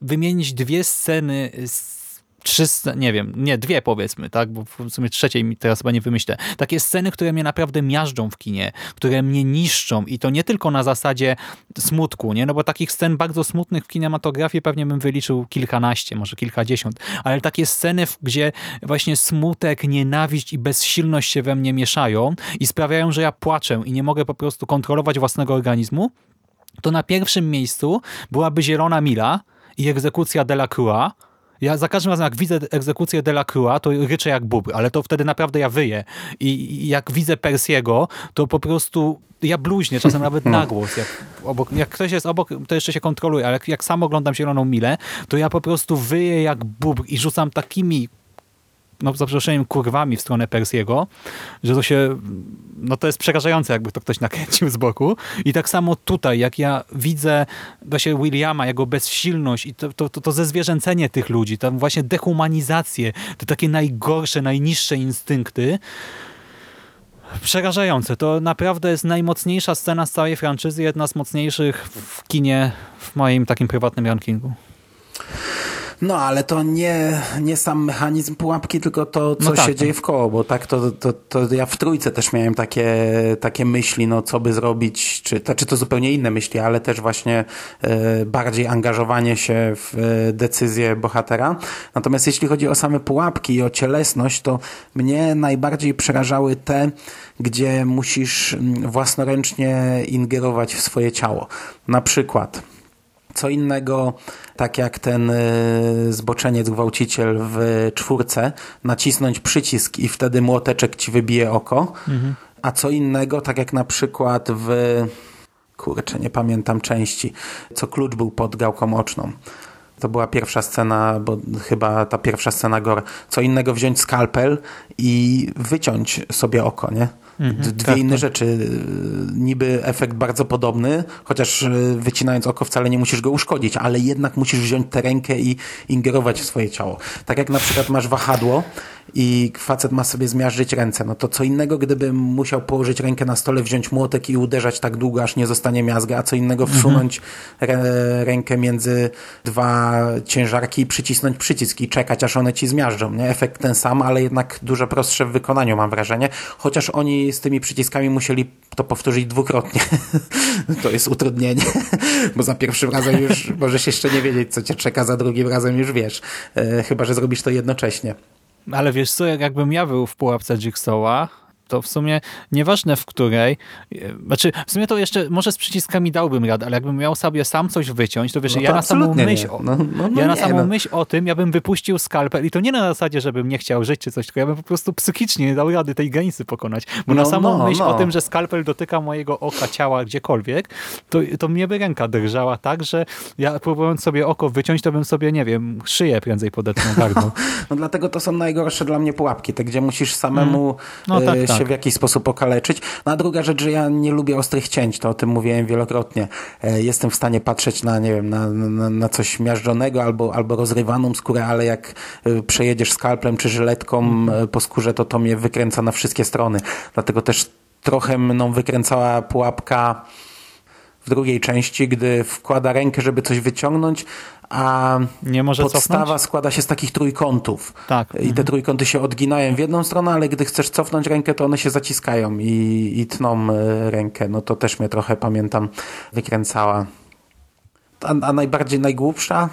wymienić dwie sceny z 300, nie wiem, nie, dwie powiedzmy, tak, bo w sumie trzeciej mi teraz chyba nie wymyślę. Takie sceny, które mnie naprawdę miażdżą w kinie, które mnie niszczą i to nie tylko na zasadzie smutku, nie, no bo takich scen bardzo smutnych w kinematografii pewnie bym wyliczył kilkanaście, może kilkadziesiąt, ale takie sceny, gdzie właśnie smutek, nienawiść i bezsilność się we mnie mieszają i sprawiają, że ja płaczę i nie mogę po prostu kontrolować własnego organizmu, to na pierwszym miejscu byłaby Zielona Mila i egzekucja Delacroix, Ja za każdym razem, jak widzę egzekucję Delacroix, to ryczę jak bubr, ale to wtedy naprawdę ja wyję. I jak widzę Persiego, to po prostu ja bluźnię, czasem nawet na głos. Jak, obok, jak ktoś jest obok, to jeszcze się kontroluje, ale jak, jak sam oglądam Zieloną Milę, to ja po prostu wyję jak bubr i rzucam takimi no za przeproszeniem, kurwami w stronę Persiego, że to się, no to jest przerażające, jakby to ktoś nakręcił z boku. I tak samo tutaj, jak ja widzę właśnie Williama, jego bezsilność i to, to, to, zezwierzęcenie tych ludzi, tam właśnie dehumanizację, te takie najgorsze, najniższe instynkty, przerażające. To naprawdę jest najmocniejsza scena z całej franczyzy, jedna z mocniejszych w kinie w moim takim prywatnym rankingu. No, ale to nie, nie sam mechanizm pułapki, tylko to, co No tak, się tak. dzieje w koło, bo tak to, to, to ja w trójce też miałem takie, takie myśli, no co by zrobić, czy, czy to zupełnie inne myśli, ale też właśnie e, bardziej angażowanie się w decyzję bohatera. Natomiast jeśli chodzi o same pułapki i o cielesność, to mnie najbardziej przerażały te, gdzie musisz mm, własnoręcznie ingerować w swoje ciało. Na przykład co innego, tak jak ten y, zboczeniec, gwałciciel w czwórce, nacisnąć przycisk i wtedy młoteczek ci wybije oko, a co innego, tak jak na przykład w kurczę, nie pamiętam części, co klucz był pod gałką oczną. To była pierwsza scena, bo chyba ta pierwsza scena gore. Co innego wziąć skalpel i wyciąć sobie oko, nie? D- Dwie tak, inne tak. rzeczy. Niby efekt bardzo podobny, chociaż y, wycinając oko wcale nie musisz go uszkodzić, ale jednak musisz wziąć tę rękę i ingerować w swoje ciało. Tak jak na przykład masz wahadło i facet ma sobie zmiażdżyć ręce, no to co innego, gdyby musiał położyć rękę na stole, wziąć młotek i uderzać tak długo, aż nie zostanie miazga, a co innego wsunąć rę, rękę między dwa ciężarki i przycisnąć przycisk i czekać, aż one ci zmiażdżą. Nie? Efekt ten sam, ale jednak dużo prostsze w wykonaniu, mam wrażenie. Chociaż oni z tymi przyciskami musieli to powtórzyć dwukrotnie. to jest utrudnienie, bo za pierwszym razem już możesz jeszcze nie wiedzieć, co cię czeka, za drugim razem już wiesz. E, chyba, że zrobisz to jednocześnie. Ale wiesz co, jak jakbym ja był w pułapce Jigsaw'a, to w sumie nieważne w której, e, znaczy w sumie to jeszcze może z przyciskami dałbym radę, ale jakbym miał sobie sam coś wyciąć, to wiesz, No to ja na samą myśl, o, No- no- no ja na nie, samą no. myśl o tym, ja bym wypuścił skalpel i to nie na zasadzie, żebym nie chciał żyć czy coś, tylko ja bym po prostu psychicznie nie dał rady tej granicy pokonać, bo na No, samą myśl o tym, że skalpel dotyka mojego oka, ciała, gdziekolwiek, to, to mnie by ręka drżała tak, że ja próbując sobie oko wyciąć, to bym sobie, nie wiem, szyję prędzej podetnął gardło. No dlatego to są najgorsze dla mnie pułapki, te gdzie musisz samemu No e, tak, się tak. w jakiś sposób okaleczyć. No a druga rzecz, że ja nie lubię ostrych cięć, to o tym mówiłem wielokrotnie. E, Jestem w stanie patrzeć na, nie wiem, na, na, na coś miażdżonego albo, albo rozrywaną skórę, ale jak e, przejedziesz skalplem czy żyletką e, po skórze, to to mnie wykręca na wszystkie strony. Dlatego też trochę mną wykręcała pułapka drugiej części, gdy wkłada rękę, żeby coś wyciągnąć, a podstawa cofnąć? składa się z takich trójkątów. Tak. I te trójkąty się odginają w jedną stronę, ale gdy chcesz cofnąć rękę, to one się zaciskają i, i tną e, rękę. No to też mnie trochę, pamiętam, wykręcała. A, a najbardziej najgłupsza?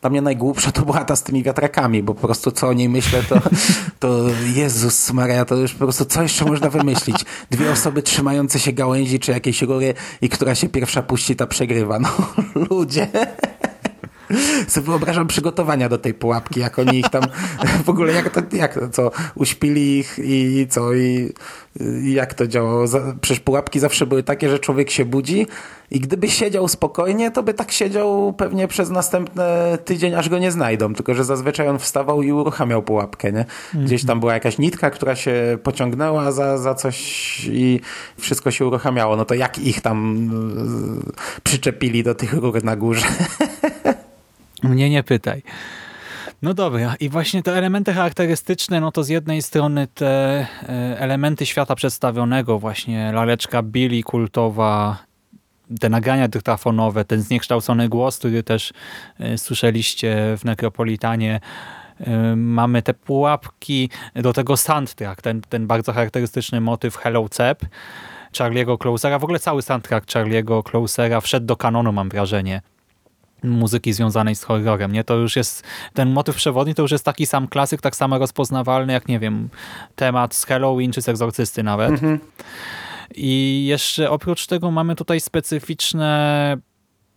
Dla mnie najgłupsza to była ta z tymi wiatrakami, bo po prostu co o niej myślę, to, to Jezus Maria, to już po prostu co jeszcze można wymyślić? Dwie osoby trzymające się gałęzi czy jakiejś rury i która się pierwsza puści, ta przegrywa. No ludzie. Sobie wyobrażam przygotowania do tej pułapki, jak oni ich tam, w ogóle jak to, jak co, uśpili ich i co, i, i jak to działało. Przecież pułapki zawsze były takie, że człowiek się budzi i gdyby siedział spokojnie, to by tak siedział pewnie przez następny tydzień, aż go nie znajdą, tylko że zazwyczaj on wstawał i uruchamiał pułapkę, nie? Gdzieś tam była jakaś nitka, która się pociągnęła za, za coś i wszystko się uruchamiało. No to jak ich tam y, przyczepili do tych rur na górze? Mnie nie pytaj. No dobra, i właśnie te elementy charakterystyczne, no to z jednej strony te e, elementy świata przedstawionego, właśnie laleczka Billy kultowa, te nagrania dyktafonowe, ten zniekształcony głos, który też e, słyszeliście w Nekropolitanie, E, Mamy te pułapki, do tego soundtrack, ten, ten bardzo charakterystyczny motyw Hello Cep, Charlie'ego Closera, w ogóle cały soundtrack Charlie'ego Closera wszedł do kanonu, mam wrażenie muzyki związanej z horrorem. Nie? To już jest ten motyw przewodni, to już jest taki sam klasyk, tak samo rozpoznawalny jak, nie wiem, temat z Halloween czy z Egzorcysty nawet. I jeszcze oprócz tego mamy tutaj specyficzne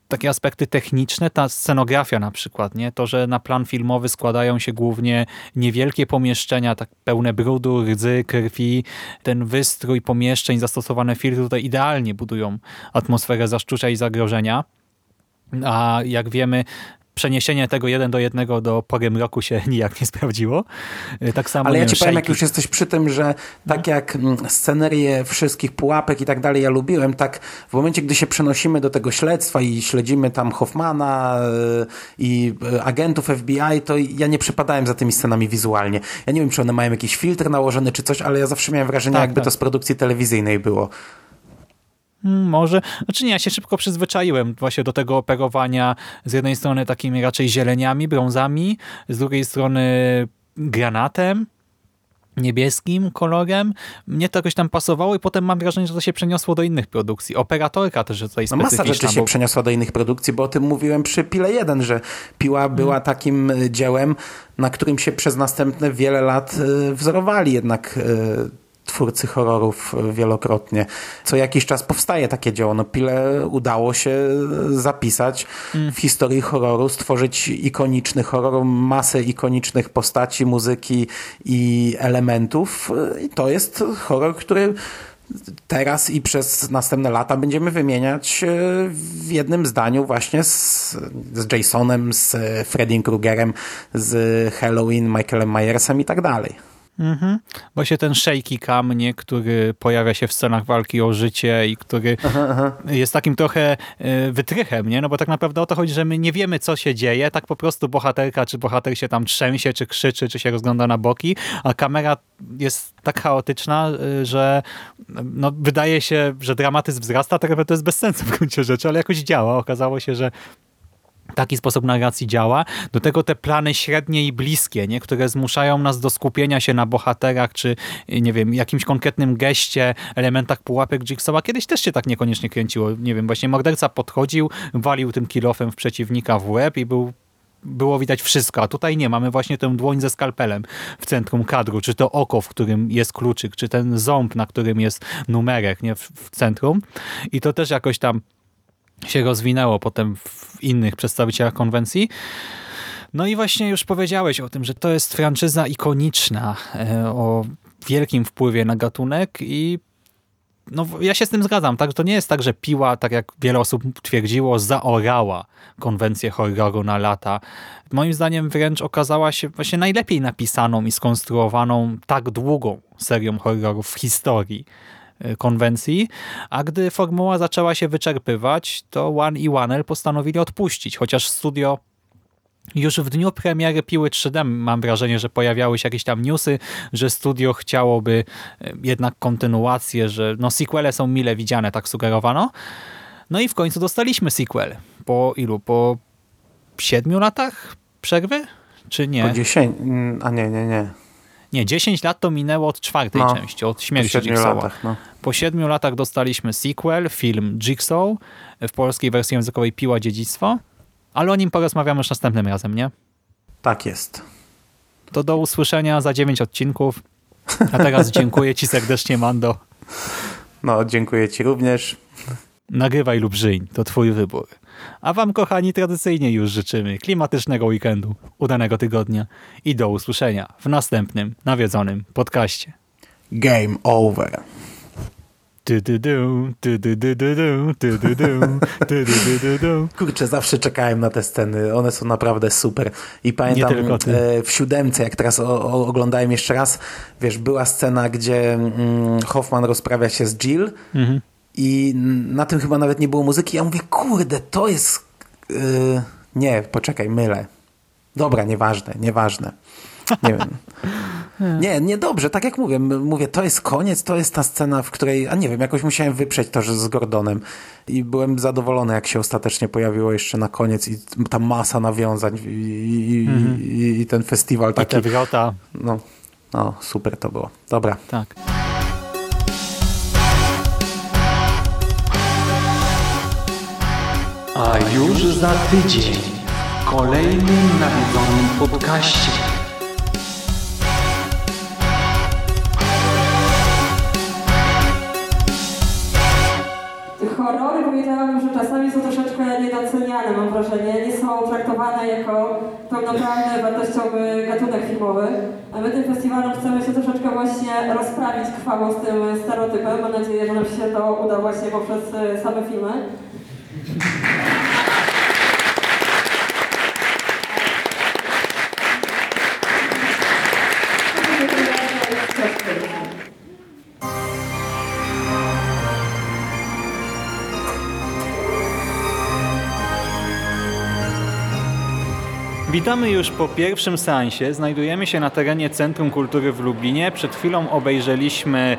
takie aspekty techniczne, ta scenografia na przykład, nie? To, że na plan filmowy składają się głównie niewielkie pomieszczenia, tak pełne brudu, rdzy, krwi, ten wystrój pomieszczeń, zastosowane filtry tutaj idealnie budują atmosferę zaszczucia i zagrożenia. A jak wiemy, przeniesienie tego jeden do jednego do pory mroku się nijak nie sprawdziło. Tak samo Ale ja ci wiem, powiem, jak już jesteś przy tym, że tak jak mm, scenerię wszystkich pułapek i tak dalej ja lubiłem, tak w momencie, gdy się przenosimy do tego śledztwa i śledzimy tam Hoffmana y, i y, agentów FBI, to ja nie przypadałem za tymi scenami wizualnie. Ja nie wiem, czy one mają jakiś filtr nałożony czy coś, ale ja zawsze miałem wrażenie, Tak, jakby tak. to z produkcji telewizyjnej było. Mm, Może. Znaczy nie, ja się szybko przyzwyczaiłem właśnie do tego operowania z jednej strony takimi raczej zieleniami, brązami, z drugiej strony granatem, niebieskim kolorem. Mnie to jakoś tam pasowało i potem mam wrażenie, że to się przeniosło do innych produkcji. Operatorka też jest tutaj No masa specyficzna. rzeczy się bo- przeniosła do innych produkcji, bo o tym mówiłem przy Pile 1, że Piła była takim y, dziełem, na którym się przez następne wiele lat y, wzorowali jednak y, twórcy horrorów y, wielokrotnie. Co jakiś czas powstaje takie dzieło. No Pile udało się zapisać w historii horroru, stworzyć ikoniczny horror, masę ikonicznych postaci, muzyki i elementów. I to jest horror, który teraz i przez następne lata będziemy wymieniać e, w jednym zdaniu właśnie z, z Jasonem, z e, Freddym Krugerem, z Halloween, Michaelem Myersem i tak dalej. Mhm. Właśnie ten shaky cam, nie, który pojawia się w scenach walki o życie i który jest takim trochę e, wytrychem, nie? No bo tak naprawdę o to chodzi, że my nie wiemy, co się dzieje, tak po prostu bohaterka czy bohater się tam trzęsie, czy krzyczy, czy się rozgląda na boki, a kamera jest tak chaotyczna, e, że no, wydaje się, że dramatyzm wzrasta, tak naprawdę to jest bez sensu w gruncie rzeczy, ale jakoś działa. Okazało się, że taki sposób narracji działa. Do tego te plany średnie i bliskie, nie? które zmuszają nas do skupienia się na bohaterach, czy nie wiem, jakimś konkretnym geście, elementach pułapek Jigsaw'a. Kiedyś też się tak niekoniecznie kręciło. Nie wiem, właśnie morderca podchodził, walił tym kilofem w przeciwnika w łeb i był było widać wszystko, a tutaj nie. Mamy właśnie tę dłoń ze skalpelem w centrum kadru, czy to oko, w którym jest kluczyk, czy ten ząb, na którym jest numerek nie? W, w centrum. I to też jakoś tam się rozwinęło potem w innych przedstawicielach konwencji. No i właśnie już powiedziałeś o tym, że to jest franczyza ikoniczna e, o wielkim wpływie na gatunek i no, ja się z tym zgadzam. Tak? To nie jest tak, że Piła, tak jak wiele osób twierdziło, zaorała konwencję horroru na lata. Moim zdaniem wręcz okazała się właśnie najlepiej napisaną i skonstruowaną tak długą serią horrorów w historii konwencji, a gdy formuła zaczęła się wyczerpywać, to One i One postanowili odpuścić, chociaż studio już w dniu premiery Piły 3D mam wrażenie, że pojawiały się jakieś tam newsy, że studio chciałoby e, jednak kontynuację, że no sequele są mile widziane, tak sugerowano. No i w końcu dostaliśmy sequel. Po ilu? Po siedmiu latach przerwy? Czy Po nie? 10, mm, a nie, nie, nie. Nie, 10 lat to minęło od czwartej No, części, od śmierci 7 Jigsaw'a. no. Po siedmiu latach dostaliśmy sequel, film Jigsaw, w polskiej wersji językowej Piła Dziedzictwo, ale o nim porozmawiamy już następnym razem, nie? Tak jest. To do usłyszenia za 9 odcinków. A teraz dziękuję Ci serdecznie, Mando. No, dziękuję Ci również. Nagrywaj lub żyj, to Twój wybór. A wam, kochani, tradycyjnie już życzymy klimatycznego weekendu, udanego tygodnia i do usłyszenia w następnym nawiedzonym podcaście. Game over. Kurczę, zawsze czekałem na te sceny. One są naprawdę super. I pamiętam e, w siódemce, jak teraz oglądałem jeszcze raz, wiesz, była scena, gdzie mm, Hoffman rozprawia się z Jill mhm i na tym chyba nawet nie było muzyki. Ja mówię, kurde, to jest... Yy... Nie, poczekaj, mylę. Dobra, nieważne, nieważne. Nie wiem. Nie, nie dobrze, tak jak mówię, mówię, to jest koniec, to jest ta scena, w której, a nie wiem, jakoś musiałem wyprzeć to, że z Gordonem i byłem zadowolony, jak się ostatecznie pojawiło jeszcze na koniec i ta masa nawiązań i, i, i, i ten festiwal taki, wrota, no, no, super to było. Dobra, tak. A już za tydzień w kolejnym nawiedzonym podcaście. Horrory powiedziałabym, że czasami są troszeczkę niedoceniane. traktowane jako pełnoprawny, wartościowy gatunek filmowy. A my tym festiwalem chcemy się troszeczkę właśnie rozprawić krwawo z tym stereotypem. Mam nadzieję, że nam się to uda właśnie poprzez same filmy. Witamy już po pierwszym seansie. Znajdujemy się na terenie Centrum Kultury w Lublinie. Przed chwilą obejrzeliśmy